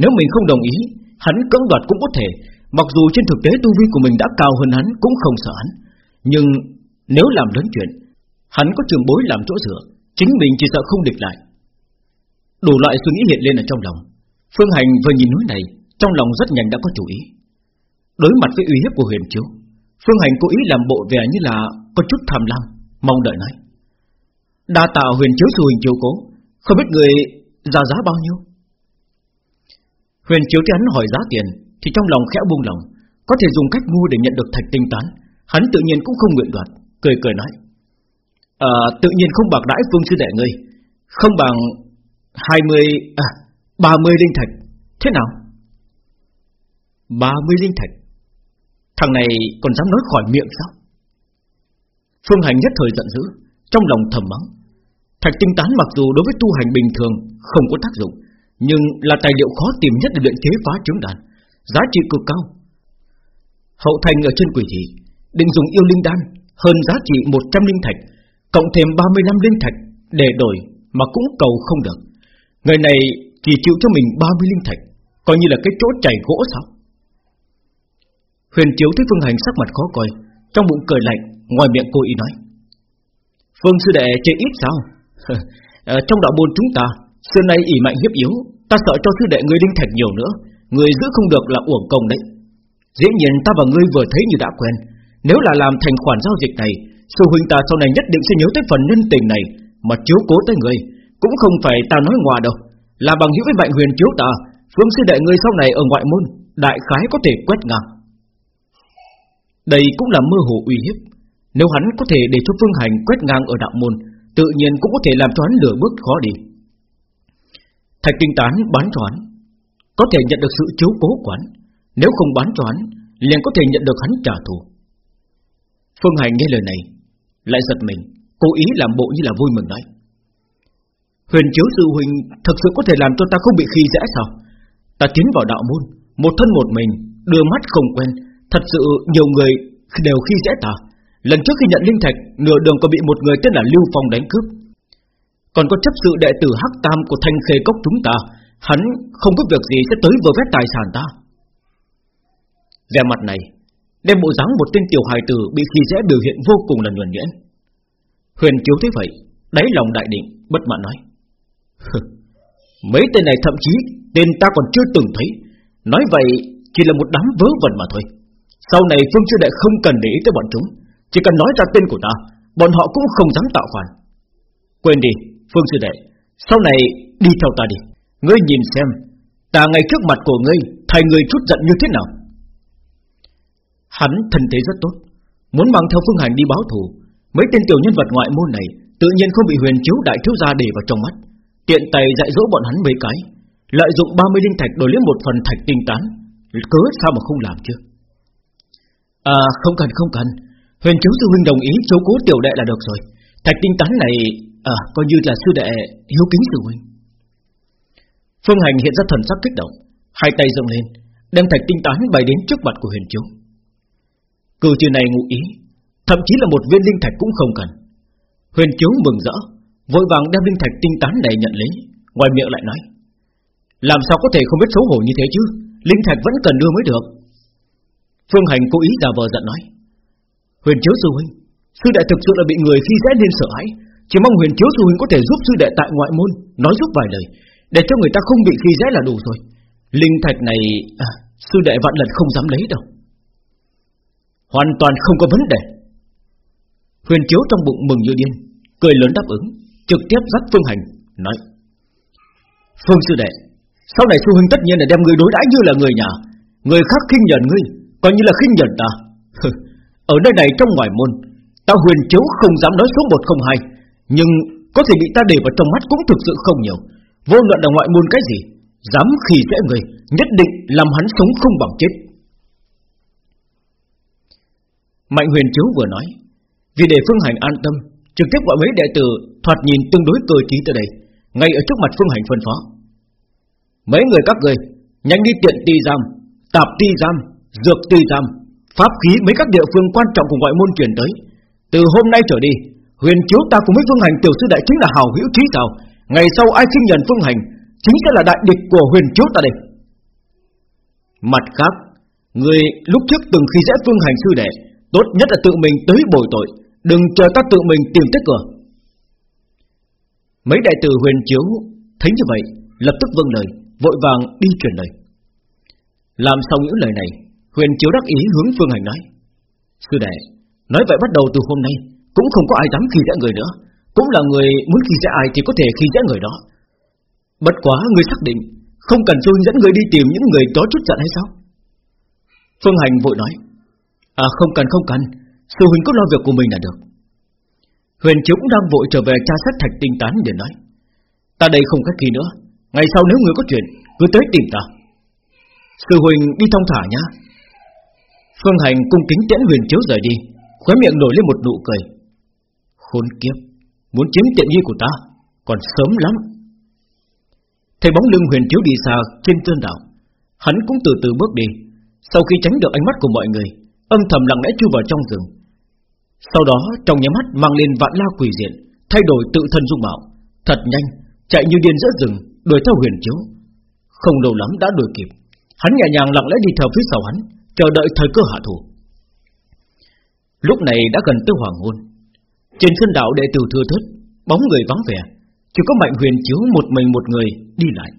Nếu mình không đồng ý, Hắn cưỡng đoạt cũng có thể, Mặc dù trên thực tế tu vi của mình đã cao hơn hắn Cũng không sợ hắn. Nhưng nếu làm lớn chuyện, Hắn có trường bối làm chỗ dựa. Chính mình chỉ sợ không địch lại. Đủ loại suy nghĩ hiện lên ở trong lòng. Phương Hành vừa nhìn núi này, Trong lòng rất nhanh đã có chủ ý. Đối mặt với uy hiếp của huyền chiếu, Phương Hành cố ý làm bộ vẻ như là Có chút tham lam, Mong đợi nói. Đa tạ huyền chiếu sư hình chiếu cố, Không biết người ra giá bao nhiêu? Huyền chiếu thấy hắn hỏi giá tiền, Thì trong lòng khẽ buông lòng, Có thể dùng cách mua để nhận được thạch tinh tán, Hắn tự nhiên cũng không nguyện đoạt, Cười cười nói à, Tự nhiên không bạc đãi Phương Sư Đệ ngươi. Không bằng 20 À 30 linh thạch. Thế nào? 30 linh thạch. Thằng này còn dám nói khỏi miệng sao? Phương Hành nhất thời giận dữ Trong lòng thầm mắng. Thạch tinh tán mặc dù đối với tu hành bình thường Không có tác dụng Nhưng là tài liệu khó tìm nhất để luyện chế phá trứng đàn Giá trị cực cao. Hậu thành ở trên quỷ thị Định dùng yêu linh đan Hơn giá trị 100 linh thạch Cộng thêm 35 linh thạch Để đổi mà cũng cầu không được. Người này chỉ chịu cho mình 30 linh thạch, Coi như là cái chỗ chảy gỗ sao? Huyền Chiếu thấy Phương Hành sắc mặt khó coi, Trong bụng cười lạnh, Ngoài miệng cô ý nói, Phương sư đệ chơi ít sao? Ở (laughs) ờ, Trong đạo môn chúng ta, Xưa nay ỉ mạnh hiếp yếu, Ta sợ cho sư đệ người linh thạch nhiều nữa, Người giữ không được là uổng công đấy. Dĩ nhiên ta và ngươi vừa thấy như đã quen, Nếu là làm thành khoản giao dịch này Sư huynh ta sau này nhất định sẽ nhớ tới phần nhân tình này, Mà chiếu cố tới người, Cũng không phải ta nói ngoa đâu. Là bằng hữu với mạnh huyền chiếu ta, Phương sư đệ ngươi sau này ở ngoại môn, Đại khái có thể quét ngang. Đây cũng là mơ hồ uy hiếp. Nếu hắn có thể để cho phương hành quét ngang ở đạo môn, Tự nhiên cũng có thể làm cho hắn lửa bước khó đi. Thạch kinh tán bán cho hắn, Có thể nhận được sự chiếu cố quán Nếu không bán cho hắn, Liền có thể nhận được hắn trả thù. Phương Hành nghe lời này lại giật mình, Cố ý làm bộ như là vui mừng nói. Huyền chiếu sư huynh Thật sự có thể làm cho ta không bị khi dễ sao? Ta tiến vào đạo môn, Một thân một mình Đưa mắt không quen. Thật sự nhiều người đều khi dễ ta. Lần trước khi nhận linh thạch, Nửa đường còn bị một người tên là Lưu Phong đánh cướp. Còn có chấp sự đệ tử Hắc Tam Của thanh khê cốc chúng ta, Hắn không có việc gì sẽ tới vừa vét tài sản ta. Về mặt này Đem bộ dáng một tên tiểu hài tử Bị khi dễ biểu hiện vô cùng là nhuần nhuyễn. Huyền chiếu thế vậy, Đáy lòng đại định, bất mãn nói. Mấy tên này thậm chí Tên ta còn chưa từng thấy. Nói vậy, chỉ là một đám vớ vẩn mà thôi. Sau này Phương Sư Đệ không cần để ý tới bọn chúng. Chỉ cần nói ra tên của ta, Bọn họ cũng không dám tạo khoản Quên đi, Phương Sư Đệ Sau này đi theo ta đi. Ngươi nhìn xem, Ta ngay trước mặt của ngươi, Thay ngươi chút giận như thế nào? Hắn thân thế rất tốt. Muốn mang theo phương hành đi báo thù, Mấy tên tiểu nhân vật ngoại môn này Tự nhiên không bị huyền chiếu đại thiếu gia để vào trong mắt. Tiện tay dạy dỗ bọn hắn mấy cái, Lợi dụng 30 linh thạch đổi lấy một phần thạch tinh tán. Cớ sao mà không làm chứ? À không cần không cần. Huyền chiếu sư huynh đồng ý, chiếu cố tiểu đệ là được rồi. Thạch tinh tán này À coi như là sư đệ hiếu kính sư huynh. Phương Hành hiện ra thần sắc kích động, Hai tay rộng lên, Đem thạch tinh tán bày đến trước mặt của huyền chiếu. Cử chỉ này ngụ ý Thậm chí là một viên linh thạch cũng không cần. Huyền chiếu mừng rỡ Vội vàng đem linh thạch tinh tán này nhận lấy Ngoài miệng lại nói Làm sao có thể không biết xấu hổ như thế chứ? Linh thạch vẫn cần đưa mới được. Phương Hành cố ý giả vờ giận nói Huyền chiếu sư huynh Sư đệ thực sự là bị người khi dễ nên sợ hãi. Chỉ mong huyền chiếu sư huynh có thể giúp sư đệ tại ngoại môn Nói giúp vài lời Để cho người ta không bị khi dễ là đủ rồi. Linh thạch này à, Sư đệ vạn lần không dám lấy đâu. Hoàn toàn không có vấn đề. Huyền chiếu trong bụng mừng như điên, Cười lớn đáp ứng, Trực tiếp dắt Phương Hành, Nói, Phương sư đệ, Sau này sư huynh tất nhiên là đem người đối đãi như là người nhà. Người khác khinh nhẫn ngươi, Coi như là khinh nhẫn ta. Ở nơi này trong ngoài môn, Ta huyền chiếu không dám nói số 102 Nhưng có thể bị ta để vào trong mắt cũng thực sự không nhiều. Vô luận là ngoại môn cái gì, Dám khi dễ người, Nhất định làm hắn sống không bằng chết. Mạnh huyền chiếu vừa nói, Vì để Phương Hành an tâm, Trực tiếp gọi mấy đệ tử thoạt nhìn tương đối cơ trí tới đây, Ngay ở trước mặt Phương Hành phân phó Mấy người các người, Nhanh đi tiện ti giam, Tạp ti giam, Dược ti giam, Pháp khí mấy các địa phương quan trọng của ngoại môn truyền tới Từ hôm nay trở đi, Huyền chiếu ta cùng với Phương Hành tiểu sư đại chính là hào hữu trí tào. Ngày sau ai khinh nhận Phương Hành, Chính sẽ là đại địch của huyền chiếu ta đây Mặt khác, Người lúc trước từng khi dễ Phương Hành sư đệ Tốt nhất là tự mình tới bồi tội. Đừng chờ ta tự mình tìm tới cửa. Mấy đại tử huyền chiếu Thấy như vậy, Lập tức vâng lời, Vội vàng đi truyền lời. Làm xong những lời này, Huyền chiếu đắc ý hướng Phương Hành nói, Sư đệ, Nói vậy bắt đầu từ hôm nay, Cũng không có ai dám khi dễ người nữa. Cũng là người muốn khi dễ ai thì có thể khi dễ người đó. Bất quá người xác định, Không cần tôi dẫn người đi tìm những người có chút giận hay sao? Phương Hành vội nói À không cần không cần. Sư huynh cứ lo việc của mình là được. Huyền Chiếu cũng đang vội trở về tra xét thạch tinh tán để nói. Ta đây không khách khí nữa. Ngày sau nếu người có chuyện, Cứ tới tìm ta. Sư huynh đi thông thả nhá. Phương Hành cung kính tiễn Huyền Chiếu rời đi, Khóe miệng nổi lên một nụ cười. Khốn kiếp, Muốn chiếm tiện nghi của ta, Còn sớm lắm. Thấy bóng lưng Huyền Chiếu đi xa trên sơn đảo, Hắn cũng từ từ bước đi. Sau khi tránh được ánh mắt của mọi người Âm thầm lặng lẽ chui vào trong rừng. Sau đó, trong nháy mắt mang lên vạn la quỷ diện, Thay đổi tự thân dung mạo. Thật nhanh, Chạy như điên giữa rừng, Đuổi theo huyền chiếu. Không lâu lắm đã đuổi kịp. Hắn nhẹ nhàng lặng lẽ đi theo phía sau hắn, Chờ đợi thời cơ hạ thủ. Lúc này đã gần tới hoàng hôn. Trên sân đạo đệ tử thưa thớt, Bóng người vắng vẻ. Chỉ có mạnh huyền chiếu một mình một người đi lại.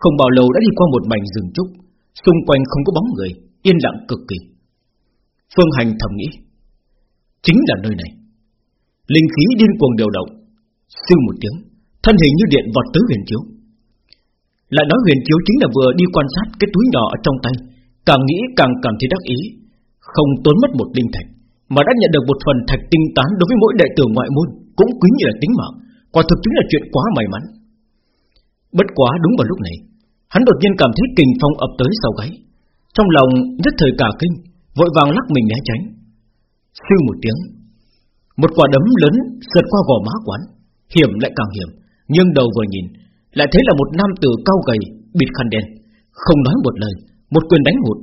Không bao lâu đã đi qua một mảnh rừng trúc. Xung quanh không có bóng người, Yên lặng cực kỳ. Phương Hành thầm nghĩ. Chính là nơi này. Linh khí điên cuồng điều động. Sư một tiếng, Thân hình như điện vọt tới huyền chiếu Lại nói huyền chiếu chính là vừa đi quan sát Cái túi nhỏ ở trong tay. Càng nghĩ càng cảm thấy đắc ý. Không tốn mất một linh thạch, Mà đã nhận được một phần thạch tinh tán Đối với mỗi đệ tử ngoại môn, Cũng quý như là tính mạng. Quả thực chính là chuyện quá may mắn. Bất quá đúng vào lúc này, Hắn đột nhiên cảm thấy kình phong ập tới sau gáy. Trong lòng nhất thời cả kinh. Vội vàng lắc mình né tránh. Siêu một tiếng, Một quả đấm lớn sượt qua gò má quán. Hiểm lại càng hiểm Nhưng đầu vừa nhìn, Lại thấy là một nam tử cao gầy, Bịt khăn đen. Không nói một lời, Một quyền đánh hụt.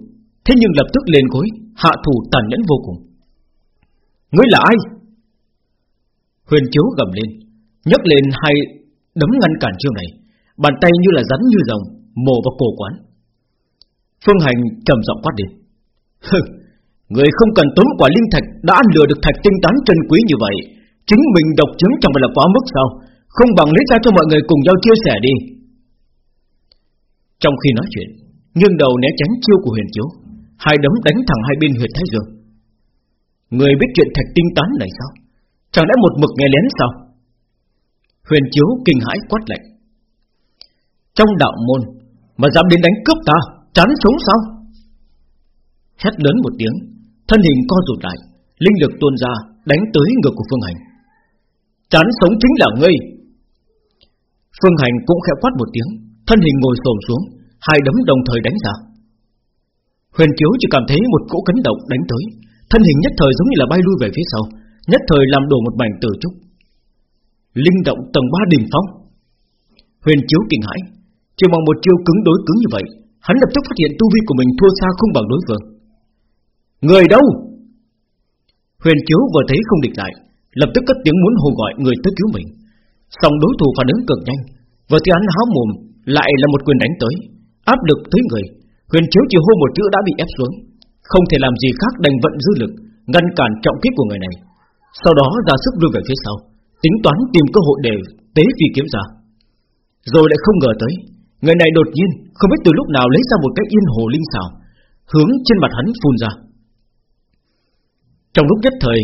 Thế nhưng lập tức lên gối, Hạ thủ tàn nhẫn vô cùng. Ngươi là ai? Huyền chiếu gầm lên, nhấc lên hai đấm ngăn cản chiêu này, Bàn tay như là rắn như rồng, Mổ vào cổ quán. Phương Hành trầm giọng quát đi Người không cần tốn quả linh thạch Đã ăn lừa được thạch tinh tán chân quý như vậy. Chính mình độc chứng chẳng phải là quá mức sao? Không bằng lấy ra cho mọi người cùng nhau chia sẻ đi. Trong khi nói chuyện, Nghiêng đầu né tránh chiêu của huyền chiếu, Hai đấm đánh thẳng hai bên huyệt thái dương. Người biết chuyện thạch tinh tán này sao? Chẳng lẽ một mực nghe lén sao? Huyền chiếu kinh hãi quát lạnh. Trong đạo môn, Mà dám đến đánh cướp ta, Chán sống sao? Hét lớn một tiếng, Thân hình co rụt lại, Linh lực tuôn ra, đánh tới ngực của Phương Hành. Chán sống chính là ngươi. Phương Hành cũng khẽ quát một tiếng, Thân hình ngồi xổm xuống, Hai đấm đồng thời đánh ra. Huyền Chiếu chỉ cảm thấy một cỗ cấn động đánh tới, Thân hình nhất thời giống như là bay lui về phía sau, Nhất thời làm đổ một mảnh tử trúc. Linh động tầng 3 đỉnh phong. Huyền Chiếu kinh hãi, Chỉ bằng một chiêu cứng đối cứng như vậy, Hắn lập tức phát hiện tu vi của mình thua xa không bằng đối phương. Người đâu? Huyền Chiếu vừa thấy không địch lại, Lập tức cất tiếng muốn hô gọi người tới cứu mình. Song đối thủ phản ứng cực nhanh, Vừa thấy hắn háo mồm, Lại là một quyền đánh tới. Áp lực tới người, Huyền Chiếu chỉ hô một chữ đã bị ép xuống. Không thể làm gì khác đành vận dư lực, Ngăn cản trọng kích của người này. Sau đó ra sức đưa về phía sau, Tính toán tìm cơ hội để tế phi kiếm ra. Rồi lại không ngờ tới, Người này đột nhiên, không biết từ lúc nào lấy ra một cái yên hồ linh xào Hướng trên mặt hắn phun ra. Trong lúc nhất thời,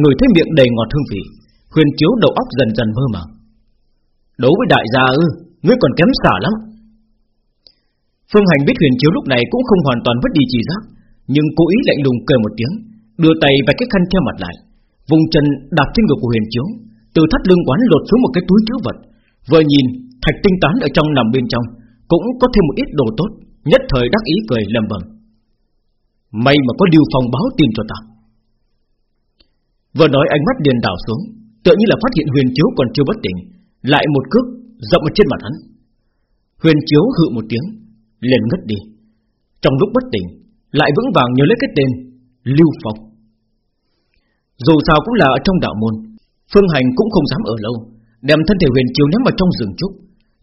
Người thấy miệng đầy ngọt hương vị, Huyền chiếu đầu óc dần dần mơ màng. Đấu với đại gia ư, Ngươi còn kém xả lắm. Phương Hành biết huyền chiếu lúc này Cũng không hoàn toàn vứt đi chỉ giác, Nhưng cố ý lạnh lùng cười một tiếng, Đưa tay và cái khăn che mặt lại, Vùng chân đạp trên ngực của huyền chiếu, Từ thắt lưng quán lột xuống một cái túi chữ vật, Vừa nhìn, thạch tinh tán ở trong nằm bên trong, Cũng có thêm một ít đồ tốt, Nhất thời đắc ý cười lầm bầm. May mà có điều phòng báo tin cho ta. Vừa nói ánh mắt điền đảo xuống, Tựa như là phát hiện huyền chiếu còn chưa bất tỉnh, Lại một cước dậm ở trên mặt hắn. Huyền chiếu hự một tiếng, liền ngất đi. Trong lúc bất tỉnh, Lại vững vàng nhớ lấy cái tên Lưu Phong. Dù sao cũng là ở trong đạo môn, Phương Hành cũng không dám ở lâu, Đem thân thể huyền chiếu ném vào trong rừng trúc.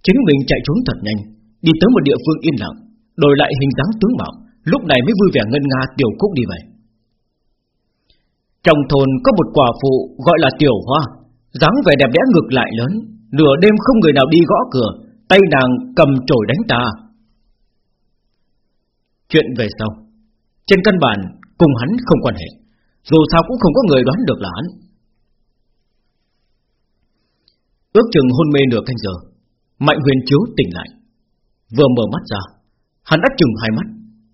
Chính mình chạy trốn thật nhanh, Đi tới một địa phương yên lặng, Đổi lại hình dáng tướng mạo, Lúc này mới vui vẻ ngân nga tiểu cúc đi về trong thôn có một quả phụ gọi là Tiểu Hoa, dáng vẻ đẹp đẽ ngược lại lớn, Nửa đêm không người nào đi gõ cửa, Tay nàng cầm chổi đánh ta. Chuyện về sau, Trên căn bản cùng hắn không quan hệ, Dù sao cũng không có người đoán được là hắn. Ước chừng hôn mê nửa canh giờ, Mạnh huyền chiếu tỉnh lại, Vừa mở mắt ra, Hắn đã chừng hai mắt,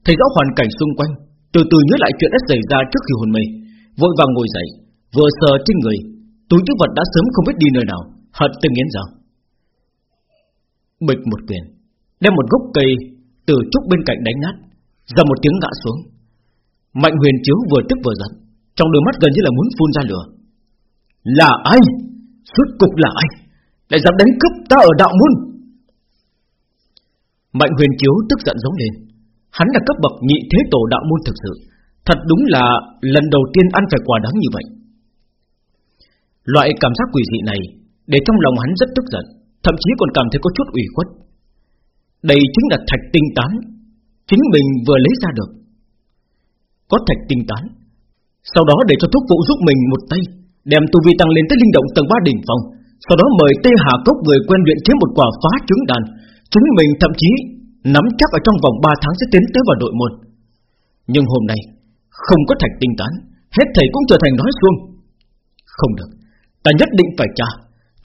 Thấy rõ hoàn cảnh xung quanh, Từ từ nhớ lại chuyện đã xảy ra trước khi hôn mê. Vội vàng ngồi dậy, Vừa sờ trên người. Túi chữ vật đã sớm không biết đi nơi nào, Hận từng nghiến răng Bịch một quyền, Đem một gốc cây từ trúc bên cạnh đánh nát. Ra một tiếng ngã xuống. Mạnh huyền chiếu vừa tức vừa giận, Trong đôi mắt gần như là muốn phun ra lửa. Là ai? Suốt cục là ai? Lại dám đánh cướp ta ở đạo môn? Mạnh huyền chiếu tức giận giống lên. Hắn là cấp bậc nhị thế tổ đạo môn thực sự. Thật đúng là lần đầu tiên ăn phải quả đắng như vậy. Loại cảm giác quỷ dị này Để trong lòng hắn rất tức giận Thậm chí còn cảm thấy có chút ủy khuất. Đây chính là thạch tinh tán Chính mình vừa lấy ra được. Có thạch tinh tán Sau đó để cho thuốc vụ giúp mình một tay Đem tu vi tăng lên tới linh động tầng 3 đỉnh phòng, Sau đó mời Tê Hà Cốc người quen luyện chế một quả phá trứng đàn. Chính mình thậm chí Nắm chắc ở trong vòng 3 tháng sẽ tiến tới vào đội môn. Nhưng hôm nay không có thạch tinh tán, Hết thầy cũng trở thành nói xuông. Không được, Ta nhất định phải tra.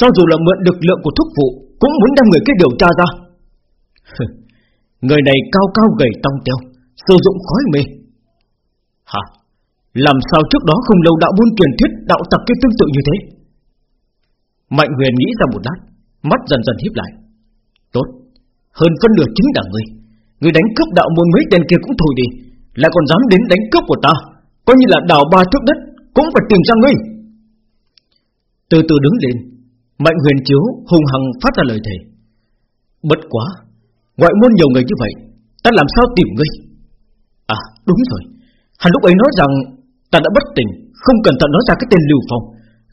Cho dù là mượn lực lượng của thúc vụ, Cũng muốn đem người kia điều tra ra. Người này cao cao gầy tông teo, Sử dụng khói mê. Hả? Làm sao trước đó không lâu đạo buôn truyền thuyết, Đạo tập cái tương tự như thế? Mạnh huyền nghĩ ra một lát, Mắt dần dần híp lại. Tốt, Hơn phân nửa chính là người. Người đánh cướp đạo môn mấy tên kia cũng thôi đi. Lại còn dám đến đánh cướp của ta, Coi như là đào ba thước đất, Cũng phải tìm ra ngươi. Từ từ đứng lên, Mạnh huyền chiếu hung hăng phát ra lời thề. Bất quá, Ngoại môn nhiều người như vậy, Ta làm sao tìm ngươi? À đúng rồi. Hắn lúc ấy nói rằng, Ta đã bất tỉnh, Không cần tận nói ra cái tên Lưu Phong.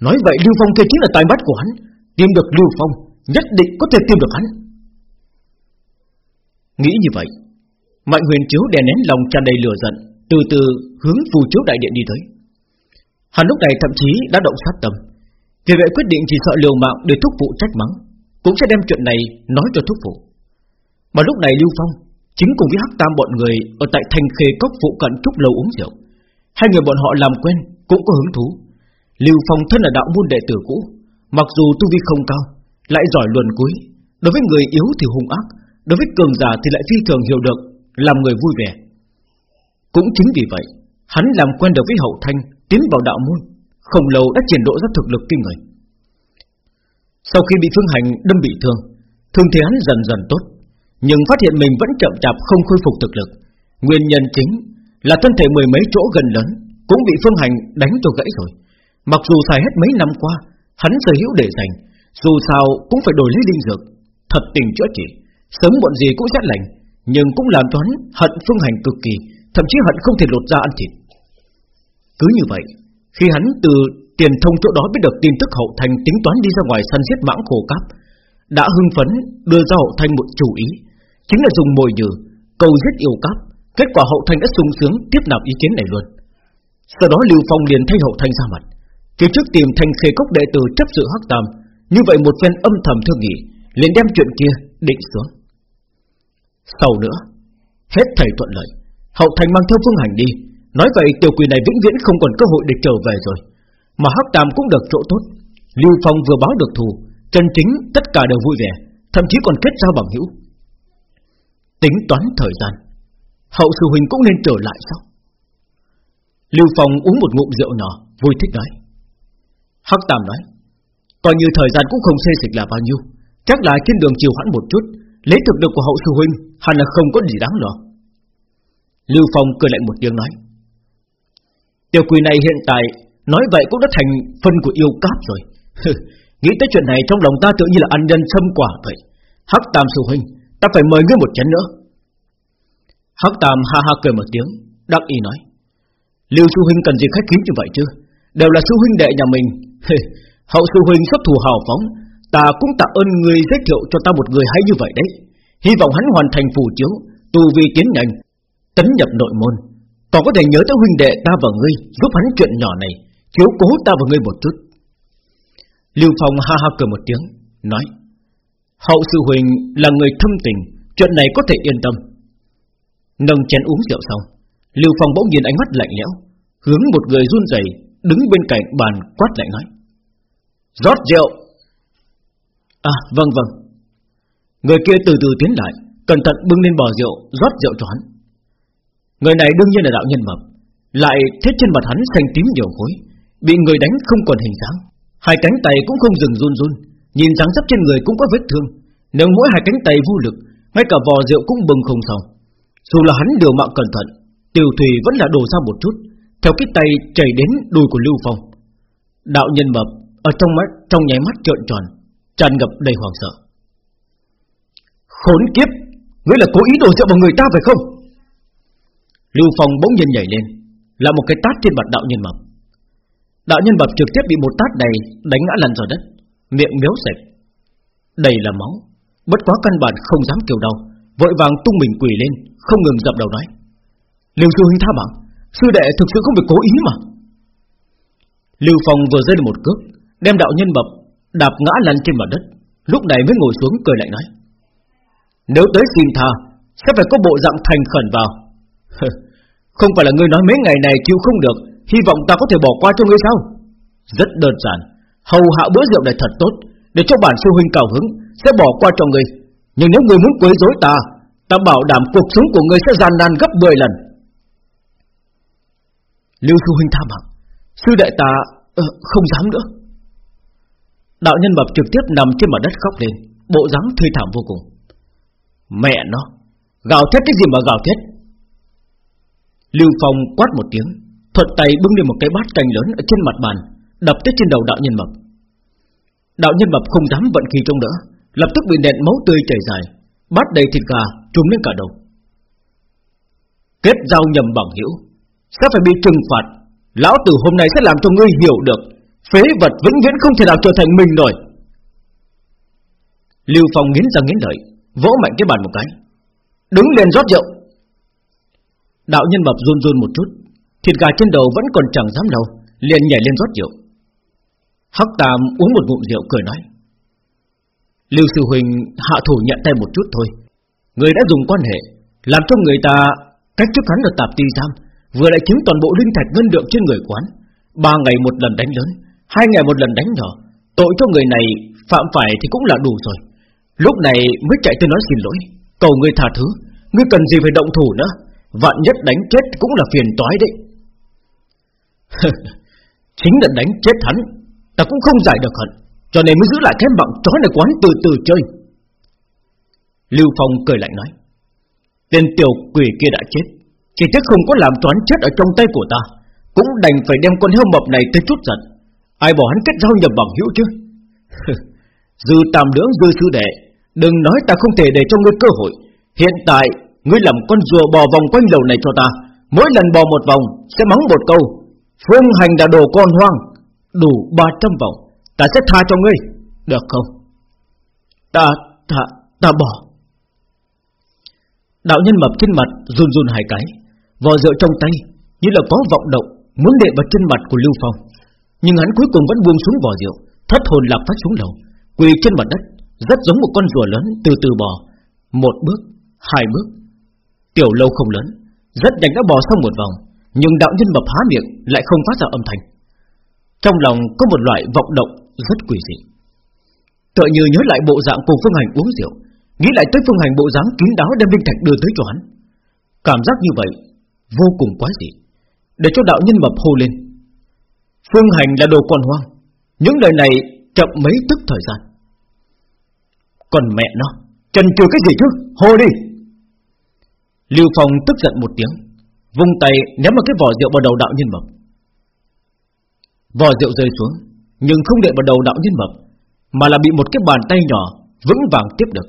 Nói vậy Lưu Phong kia chính là tai mắt của hắn. Tìm được Lưu Phong, Nhất định có thể tìm được hắn. Nghĩ như vậy Mạnh huyền chiếu đè nén lòng tràn đầy lửa giận, Từ từ hướng phù chiếu đại điện đi tới. Hắn lúc này thậm chí đã động sát tâm. Vì vậy quyết định chỉ sợ liều mạng để thúc phụ trách mắng, Cũng sẽ đem chuyện này nói cho thúc phụ. Mà lúc này Lưu Phong Chính cùng với Hắc Tam bọn người Ở tại thành khê cốc phụ cận trúc lâu uống rượu. Hai người bọn họ làm quen Cũng có hứng thú. Lưu Phong thân là đạo môn đệ tử cũ, Mặc dù tu vi không cao, Lại giỏi luồn cuối. Đối với người yếu thì hung ác, Đối với cường giả thì lại phi thường hiểu được làm người vui vẻ Cũng chính vì vậy Hắn làm quen được với hậu thanh Tiến vào đạo môn không lâu đã triển lộ ra thực lực kinh người. Sau khi bị Phương Hành đâm bị thương, thương thế hắn dần dần tốt, nhưng phát hiện mình vẫn chậm chạp không khôi phục thực lực. Nguyên nhân chính là thân thể mười mấy chỗ gần lớn cũng bị Phương Hành đánh cho gãy rồi. Mặc dù xài hết mấy năm qua, hắn sở hữu để dành, dù sao cũng phải đổi lấy linh dược, thật tình chữa trị, sớm muộn gì cũng sẽ lành, nhưng cũng làm cho hắn hận Phương Hành cực kỳ, thậm chí hận không thể lột ra ăn thịt. Cứ như vậy, khi hắn từ tiền thông chỗ đó biết được tin tức hậu thành tính toán đi ra ngoài săn giết mãng khổ cáp, đã hưng phấn đưa ra hậu thành một chủ ý, chính là dùng mồi nhử cầu giết yêu cáp. Kết quả hậu thành đã sung sướng tiếp nạp ý kiến này luôn. Sau đó Lưu Phong liền thay hậu thành ra mặt, phía trước tìm thành khê cốc đệ tử chấp sự hắc tam, như vậy một phen âm thầm thương nghị, liền đem chuyện kia định xuống. Sau nữa, hết thầy thuận lợi, hậu thành mang theo phương hành đi, Nói vậy tiểu quỷ này vĩnh viễn không còn cơ hội để trở về rồi. Mà Hắc Tam cũng được chỗ tốt. Lưu Phong vừa báo được thù Chân chính tất cả đều vui vẻ Thậm chí còn kết giao bằng hữu. Tính toán thời gian Hậu sư huynh cũng nên trở lại sao? Lưu Phong uống một ngụm rượu nhỏ Vui thích nói. Hắc Tam nói Coi như thời gian cũng không xê dịch là bao nhiêu Chắc là trên đường chiều hoãn một chút Lấy thực lực của hậu sư huynh, Hẳn là không có gì đáng lo. Lưu Phong cười lạnh một tiếng nói. Tiểu quỷ này hiện tại Nói vậy cũng đã thành phân của yêu cáp rồi. Nghĩ tới chuyện này trong lòng ta tự như là ăn nhân xâm quả vậy. Hắc Tam sư huynh, Ta phải mời ngươi một chén nữa. Hắc Tam ha ha cười một tiếng, Đắc ý nói. Lưu sư huynh cần gì khách khí như vậy chứ? Đều là sư huynh đệ nhà mình. Hậu sư huynh xuất thủ hào phóng Ta cũng tạ ơn người giới thiệu cho ta một người hay như vậy đấy. Hy vọng hắn hoàn thành phù chiếu, Tu vi tiến nhanh, Tấn nhập nội môn. Còn có thể nhớ tới huynh đệ ta và ngươi, Giúp hắn chuyện nhỏ này, Chiếu cố ta và ngươi một chút. Lưu Phong ha ha cười một tiếng, Nói, Hậu sư huynh là người thâm tình, Chuyện này có thể yên tâm. Nâng chén uống rượu xong, Lưu Phong bỗng nhìn ánh mắt lạnh lẽo, Hướng một người run rẩy Đứng bên cạnh bàn quát lại nói, Rót rượu À vâng vâng. Người kia từ từ tiến lại, Cẩn thận bưng lên bò rượu, Rót rượu cho hắn. Người này đương nhiên là đạo nhân mập, Lại thiết trên mặt hắn xanh tím nhiều khối, Bị người đánh không còn hình dáng. Hai cánh tay cũng không dừng run run, Nhìn dáng dấp trên người cũng có vết thương. Nếu mỗi hai cánh tay vô lực, Ngay cả vò rượu cũng bừng không xong. Dù là hắn điều mạng cẩn thận, Tiểu thủy vẫn là đổ ra một chút, Theo cái tay chảy đến đùi của Lưu Phong. Đạo nhân mập, Ở trong mắt, trong nháy mắt trợn tròn tràn ngập đầy hoàng sợ. Khốn kiếp! Ngươi là cố ý đổ rượu vào người ta phải không? Lưu Phong bỗng nhiên nhảy lên, Là một cái tát trên mặt đạo nhân mập. Đạo nhân mập trực tiếp bị một tát đầy Đánh ngã lăn vào đất, Miệng méo sạch Đầy là máu, Bất quá căn bản không dám kêu đau, Vội vàng tung mình quỳ lên, Không ngừng dập đầu nói. Lưu sư huynh tha mạng, Sư đệ thực sự không phải cố ý mà. Lưu Phong vừa rơi một cước, Đem đạo nhân mập đạp ngã lăn trên mặt đất. Lúc này mới ngồi xuống cười lại nói Nếu tới xin tha Sẽ phải có bộ dạng thành khẩn vào. (laughs) Không phải là ngươi nói mấy ngày này chịu không được Hy vọng ta có thể bỏ qua cho ngươi sao? Rất đơn giản Hầu hạ bữa rượu này thật tốt Để cho bản sư huynh cao hứng Sẽ bỏ qua cho ngươi. Nhưng nếu ngươi muốn quấy rối ta Ta bảo đảm cuộc sống của ngươi sẽ gian nan gấp 10 lần. Lưu sư huynh tha mạng. Sư đệ ta uh, không dám nữa. Đạo nhân mập trực tiếp nằm trên mặt đất khóc lên Bộ dáng thê thảm vô cùng. Mẹ nó Gào thét cái gì mà gào thét? Lưu Phong quát một tiếng Thuật tay bưng lên một cái bát canh lớn ở trên mặt bàn Đập tới trên đầu đạo nhân mập. Đạo nhân mập không dám vận khí trông đỡ Lập tức bị nện máu tươi chảy dài Bát đầy thịt gà trùm lên cả đầu. Kết giao nhầm bằng hữu, Sẽ phải bị trừng phạt. Lão tử hôm nay sẽ làm cho ngươi hiểu được Phế vật vĩnh viễn không thể nào trở thành mình rồi. Lưu Phong nghiến răng nghiến lợi, Vỗ mạnh cái bàn một cái, Đứng lên rót rượu. Đạo nhân mập run run một chút, Thịt gà trên đầu vẫn còn chẳng dám đâu Liền nhảy lên rót rượu. Hắc Tam uống một ngụm rượu cười nói, Lưu Sư Huỳnh hạ thủ nhận tay một chút thôi. Người đã dùng quan hệ, Làm cho người ta cách chức hắn được tạp ti giam, Vừa lại chiếm toàn bộ linh thạch ngân lượng trên người quán. Ba ngày một lần đánh lớn Hai ngày một lần đánh nhỏ Tội cho người này phạm phải thì cũng là đủ rồi. Lúc này mới chạy tới nói xin lỗi, Cầu người tha thứ Ngươi cần gì phải động thủ nữa, Vạn nhất đánh chết cũng là phiền toái đấy. (laughs) Chính là đánh chết hắn, Ta cũng không giải được hận, Cho nên mới giữ lại cái mạng chó này quán từ từ chơi. Lưu Phong cười lạnh nói, Tên tiểu quỷ kia đã chết, Chỉ tiếc không có làm toán chết ở trong tay của ta, Cũng đành phải đem con heo mập này tới chút giận. Ai bỏ hắn kết giao nhập bằng hữu chứ? (laughs) Dư tam lưỡng dư sư đệ Đừng nói ta không thể để cho ngươi cơ hội. Hiện tại Ngươi làm con rùa bò vòng quanh lầu này cho ta. Mỗi lần bò một vòng Sẽ mắng một câu. Phương hành đã đồ con hoang Đủ 300 vòng. Ta sẽ tha cho ngươi. Được không? Ta, ta, ta bỏ. Đạo nhân mập trên mặt run run hai cái Vò rượu trong tay Như là có vọng động Muốn đệm vào trên mặt của Lưu Phong. Nhưng hắn cuối cùng vẫn buông xuống bò rượu Thất hồn lạc phát xuống lầu Quỳ trên mặt đất Rất giống một con rùa lớn từ từ bò. Một bước, hai bước. Tiểu lâu không lớn Rất nhanh đã bò xong một vòng Nhưng đạo nhân mập há miệng lại không phát ra âm thanh. Trong lòng có một loại vọng động Rất quỷ dị. Tựa như nhớ lại bộ dạng cùng Phương Hành uống rượu Nghĩ lại tới Phương Hành bộ dáng kín đáo đem linh thạch đưa tới cho hắn. Cảm giác như vậy Vô cùng quái dị Để cho đạo nhân mập hô lên. Phương Hành là đồ con hoang. Những lời này chậm mấy tức thời gian. Còn mẹ nó, Trần trừ cái gì chứ? Hô đi. Lưu Phong tức giận một tiếng, Vung tay ném một cái vỏ rượu vào đầu đạo nhân mập. Vỏ rượu rơi xuống, Nhưng không đệm vào đầu đạo nhân mập, Mà là bị một cái bàn tay nhỏ Vững vàng tiếp được.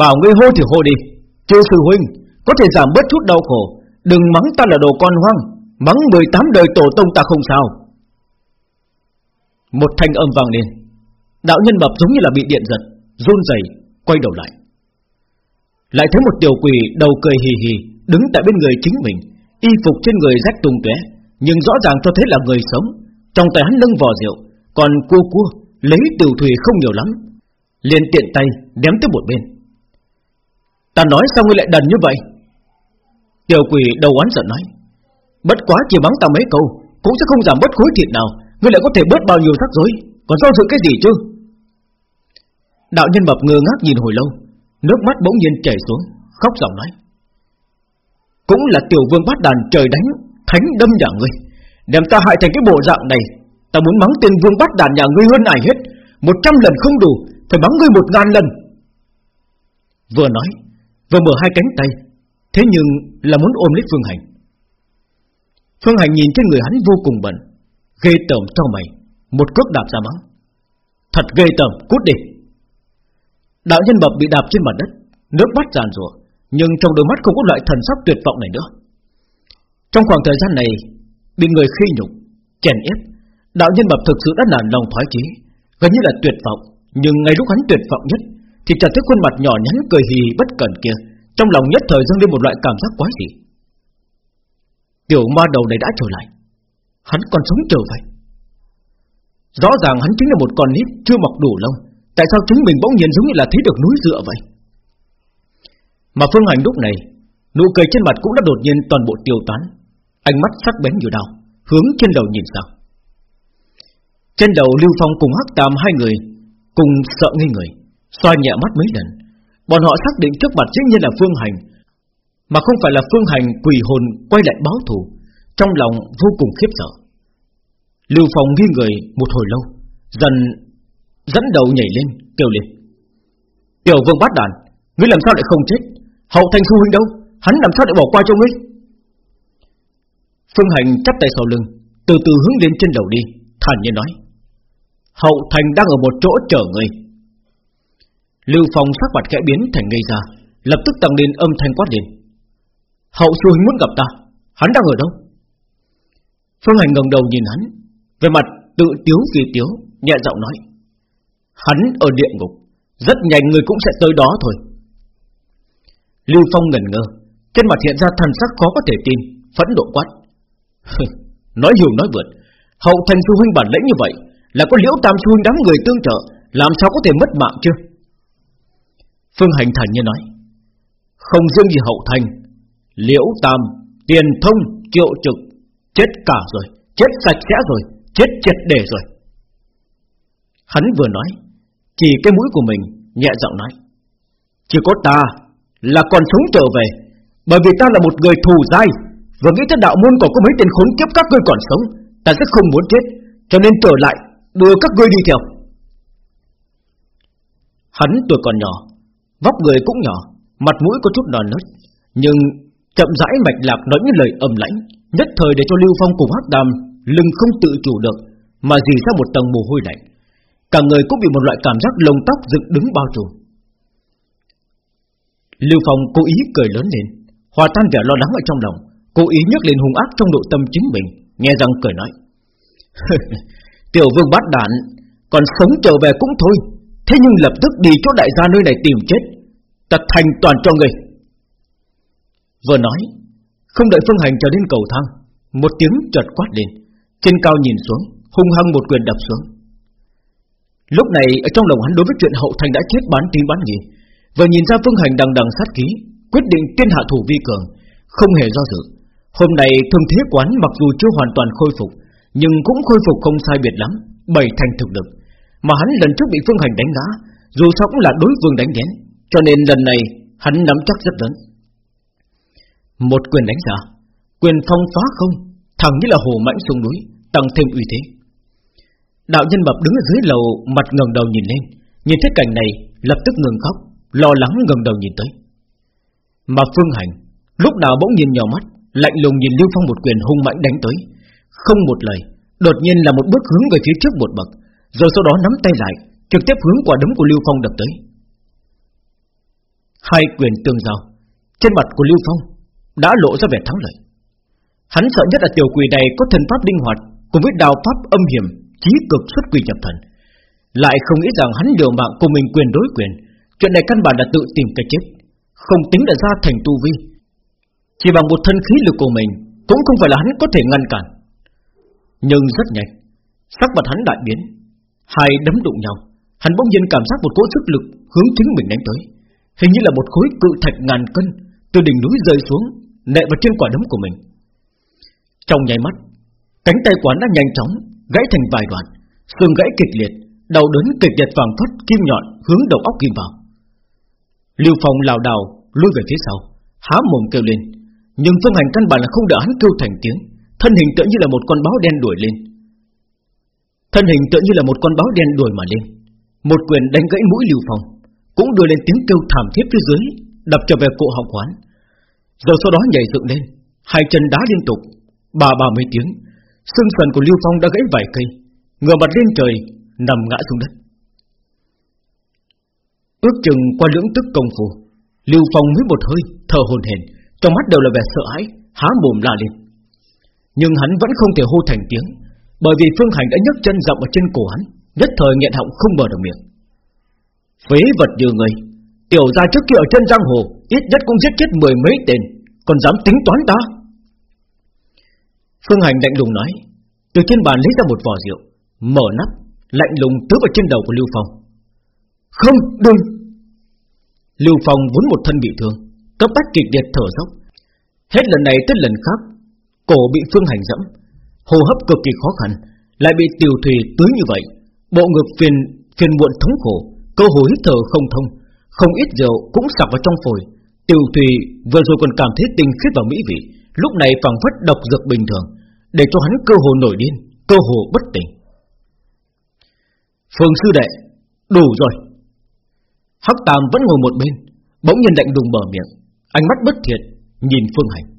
Bảo ngươi hô thì hô đi, Chư sư huynh, Có thể giảm bớt chút đau khổ, Đừng mắng ta là đồ con hoang. Mắng 18 đời tổ tông ta không sao. Một thanh âm vang lên. Đạo nhân mập giống như là bị điện giật, run rẩy, quay đầu lại. Lại thấy một tiểu quỷ đầu cười hì hì, Đứng tại bên người chính mình, Y phục trên người rách tung tóe, Nhưng rõ ràng cho thấy là người sống. Trong tay hắn nâng vò rượu, Còn cua cua, lấy tiểu thủy không nhiều lắm, liền tiện tay ném tới một bên. Ta nói sao ngươi lại đần như vậy? Tiểu quỷ đầu oán giận nói. Bất quá chỉ mắng ta mấy câu, Cũng sẽ không giảm bất khối thịt nào. Ngươi lại có thể bớt bao nhiêu rắc rối? Còn do dự cái gì chứ? Đạo nhân mập ngơ ngác nhìn hồi lâu, Nước mắt bỗng nhiên chảy xuống, Khóc giọng nói. Cũng là tiểu vương bát đàn trời đánh, Thánh đâm nhà ngươi. Đem ta hại thành cái bộ dạng này, Ta muốn mắng tên vương bát đàn nhà ngươi hơn ai hết. Một trăm lần không đủ, Phải mắng ngươi một ngàn lần. Vừa nói, Vừa mở hai cánh tay, Thế nhưng là muốn ôm lấy Phương Hành. Phương Hành nhìn trên người hắn vô cùng bẩn. Ghê tởm cho mày. Một cước đạp ra mắng Thật ghê tởm. Cút đi. Đạo nhân bập bị đạp trên mặt đất. Nước mắt giàn rùa Nhưng trong đôi mắt không có loại thần sắc tuyệt vọng này nữa. Trong khoảng thời gian này, Bị người khi nhục, Chèn ép, Đạo nhân bập thực sự đã nản lòng thoái chí. Gần như là tuyệt vọng. Nhưng ngay lúc hắn tuyệt vọng nhất, Thì chợt thấy khuôn mặt nhỏ nhắn cười hì bất cẩn kia, Trong lòng nhất thời dâng lên một loại cảm giác quái dị. Tiểu ma đầu này đã trở lại. Hắn còn sống trở vậy. Rõ ràng hắn chính là một con nít Chưa mọc đủ lông Tại sao chúng mình bỗng nhiên giống như là thấy được núi dựa vậy? Mà Phương Hành lúc này, Nụ cười trên mặt cũng đã đột nhiên toàn bộ tiêu tán. Ánh mắt sắc bén như đau Hướng trên đầu nhìn sang. Trên đầu Lưu Phong cùng Hắc Tam hai người Cùng sợ ngây người xoay nhẹ mắt mấy lần. Bọn họ xác định trước mặt dĩ nhiên là Phương Hành mà không phải là Phương Hành quỳ hồn Quay lại báo thù, Trong lòng vô cùng khiếp sợ. Lưu Phong ghi người một hồi lâu, Dần Dẫn đầu nhảy lên, kêu lên. Tiểu vương bát đàn, Ngươi làm sao lại không chết? Hậu thành sư huynh đâu? Hắn làm sao lại bỏ qua cho ngươi? Phương Hành chắp tay sau lưng, Từ từ hướng lên trên đầu đi, Thản nhiên nói. Hậu thành đang ở một chỗ chờ ngươi. Lưu Phong sắc mặt kẽ biến thành ngây ra, Lập tức tăng lên âm thanh quát lên. Hậu sư huynh muốn gặp ta, Hắn đang ở đâu? Phương Hành ngẩng đầu nhìn hắn, Về mặt tự tiếu kỳ tiếu, Nhẹ giọng nói, Hắn ở địa ngục, Rất nhanh người cũng sẽ tới đó thôi. Lưu Phong ngẩn ngơ, Trên mặt hiện ra thần sắc khó có thể tin, Phẫn độ quát Nói hiểu nói vượt, Hậu thành sư huynh bản lĩnh như vậy, Là có liễu tam sư huynh đám người tương trợ, Làm sao có thể mất mạng chứ? Phương Hành Thành như nói, Không riêng gì hậu thành Liễu tam, tiền thông, triệu trực Chết cả rồi Chết sạch sẽ rồi Chết triệt để rồi. Hắn vừa nói Chỉ cái mũi của mình nhẹ giọng nói Chỉ có ta là còn sống trở về Bởi vì ta là một người thù dai Và nghĩ tới đạo môn còn có mấy tên khốn kiếp các ngươi còn sống Ta rất không muốn chết Cho nên trở lại đưa các ngươi đi theo. Hắn tuổi còn nhỏ Vóc người cũng nhỏ Mặt mũi có chút non nớt Nhưng chậm rãi mạch lạc nói những lời âm lãnh, Nhất thời để cho Lưu Phong cùng Hắc Đàm Lưng không tự chủ được, Mà dì ra một tầng mồ hôi lạnh. Cả người cũng bị một loại cảm giác lông tóc dựng đứng bao trùm. Lưu Phong cố ý cười lớn lên, Hòa tan vẻ lo lắng ở trong lòng, Cố ý nhấc lên hung ác trong nội tâm chính mình, Nghe rằng cười nói. (laughs) Tiểu vương bát đạn Còn sống trở về cũng thôi, Thế nhưng lập tức đi chỗ đại gia nơi này tìm chết, Ta thành toàn cho người. Vừa nói, Không đợi phương hành trở đến cầu thang, Một tiếng chợt quát lên, Trên cao nhìn xuống, Hung hăng một quyền đập xuống. Lúc này, ở trong lòng hắn đối với chuyện hậu thành đã chết bán tin bán nghi, Vừa nhìn ra phương hành đằng đằng sát khí, Quyết định tiên hạ thủ vi cường, Không hề do dự. Hôm nay, thương thế quán mặc dù chưa hoàn toàn khôi phục, Nhưng cũng khôi phục không sai biệt lắm Bảy thành thực lực. Mà hắn lần trước bị phương hành đánh ngã, Dù sao cũng là đối phương đánh đến Cho nên lần này hắn nắm chắc rất lớn. Một quyền đánh ra Quyền phong phá không? Thẳng như là hồ mãnh xuống núi, Tăng thêm uy thế. Đạo nhân mập đứng ở dưới lầu, Mặt ngẩng đầu nhìn lên. Nhìn thấy cảnh này, lập tức ngừng khóc, Lo lắng ngẩng đầu nhìn tới. Mà Phương Hành, Lúc nào bỗng nhìn nhỏ mắt, Lạnh lùng nhìn Lưu Phong một quyền hung mãnh đánh tới. Không một lời, Đột nhiên là một bước hướng về phía trước một bậc, Rồi sau đó nắm tay lại, Trực tiếp hướng quả đấm của Lưu Phong đập tới. Hai quyền tương giao. Trên mặt của Lưu Phong đã lộ ra vẻ thắng lợi. Hắn sợ nhất là tiểu quỷ này có thần pháp linh hoạt Cùng với đào pháp âm hiểm, Chí cực xuất quỷ nhập thần. Lại không nghĩ rằng hắn điều mạng của mình quyền đối quyền, Chuyện này căn bản là tự tìm cái chết, Không tính là ra thành tu vi. Chỉ bằng một thân khí lực của mình, Cũng không phải là hắn có thể ngăn cản. Nhưng rất nhanh, Sắc mặt hắn đại biến, Hai đấm đụng nhau, Hắn bỗng nhiên cảm giác một cỗ sức lực hướng chính mình đánh tới. Hình như là một khối cự thạch ngàn cân, Từ đỉnh núi rơi xuống Nệ vào trên quả đấm của mình Trong nháy mắt Cánh tay quán đã nhanh chóng gãy thành vài đoạn, xương gãy kịch liệt, đầu đớn kịch liệt vàng thoát kim nhọn hướng đầu óc kim vào. Lưu Phong lảo đảo lui về phía sau, há mồm kêu lên, nhưng Phương Hành căn bản là không đợi hắn kêu thành tiếng, thân hình tựa như là một con báo đen đuổi lên. Thân hình tự như là một con báo đen đuổi mà lên Một quyền đánh gãy mũi Lưu Phong Cũng đưa lên tiếng kêu thảm thiết phía dưới Đập trở về cổ họng quán rồi sau đó nhảy dựng lên, Hai chân đá liên tục Bà bà mấy tiếng. Xương sần của Lưu Phong đã gãy vài cây, Ngửa mặt lên trời, Nằm ngã xuống đất. Ước chừng qua lưỡng tức công phu, Lưu Phong hít một hơi, Thở hồn hển, Trong mắt đều là vẻ sợ hãi, Há mồm la lên. Nhưng hắn vẫn không thể hô thành tiếng, Bởi vì Phương Hành đã nhấc chân dậm ở trên cổ hắn, Nhất thời nghẹn họng không mở được miệng. Phế vật như người Tiểu ra trước kia ở trên giang hồ, Ít nhất cũng giết chết mười mấy tên còn dám tính toán ta? Phương Hành lạnh lùng nói. Từ trên bàn lấy ra một vò rượu, Mở nắp, Lạnh lùng tứ vào trên đầu của Lưu Phong. Không, đừng! Lưu Phong vốn một thân bị thương, Cấp bách kịch liệt thở dốc. Hết lần này tới lần khác, Cổ bị Phương Hành dẫm, Hô hấp cực kỳ khó khăn, Lại bị tiểu thủy tưới như vậy. Bộ ngực phiền phiền muộn thống khổ, Cơ hồ hít thở không thông, Không ít rượu cũng sặc vào trong phổi. Tiểu thủy vừa rồi còn cảm thấy tinh khiết và mỹ vị, Lúc này phẳng phất độc dược bình thường, Để cho hắn cơ hồ nổi điên, Cơ hồ bất tỉnh. Phương sư đệ, Đủ rồi. Hắc Tam vẫn ngồi một bên, Bỗng nhiên lạnh đùng mở miệng, Ánh mắt bất thiện, Nhìn Phương Hành.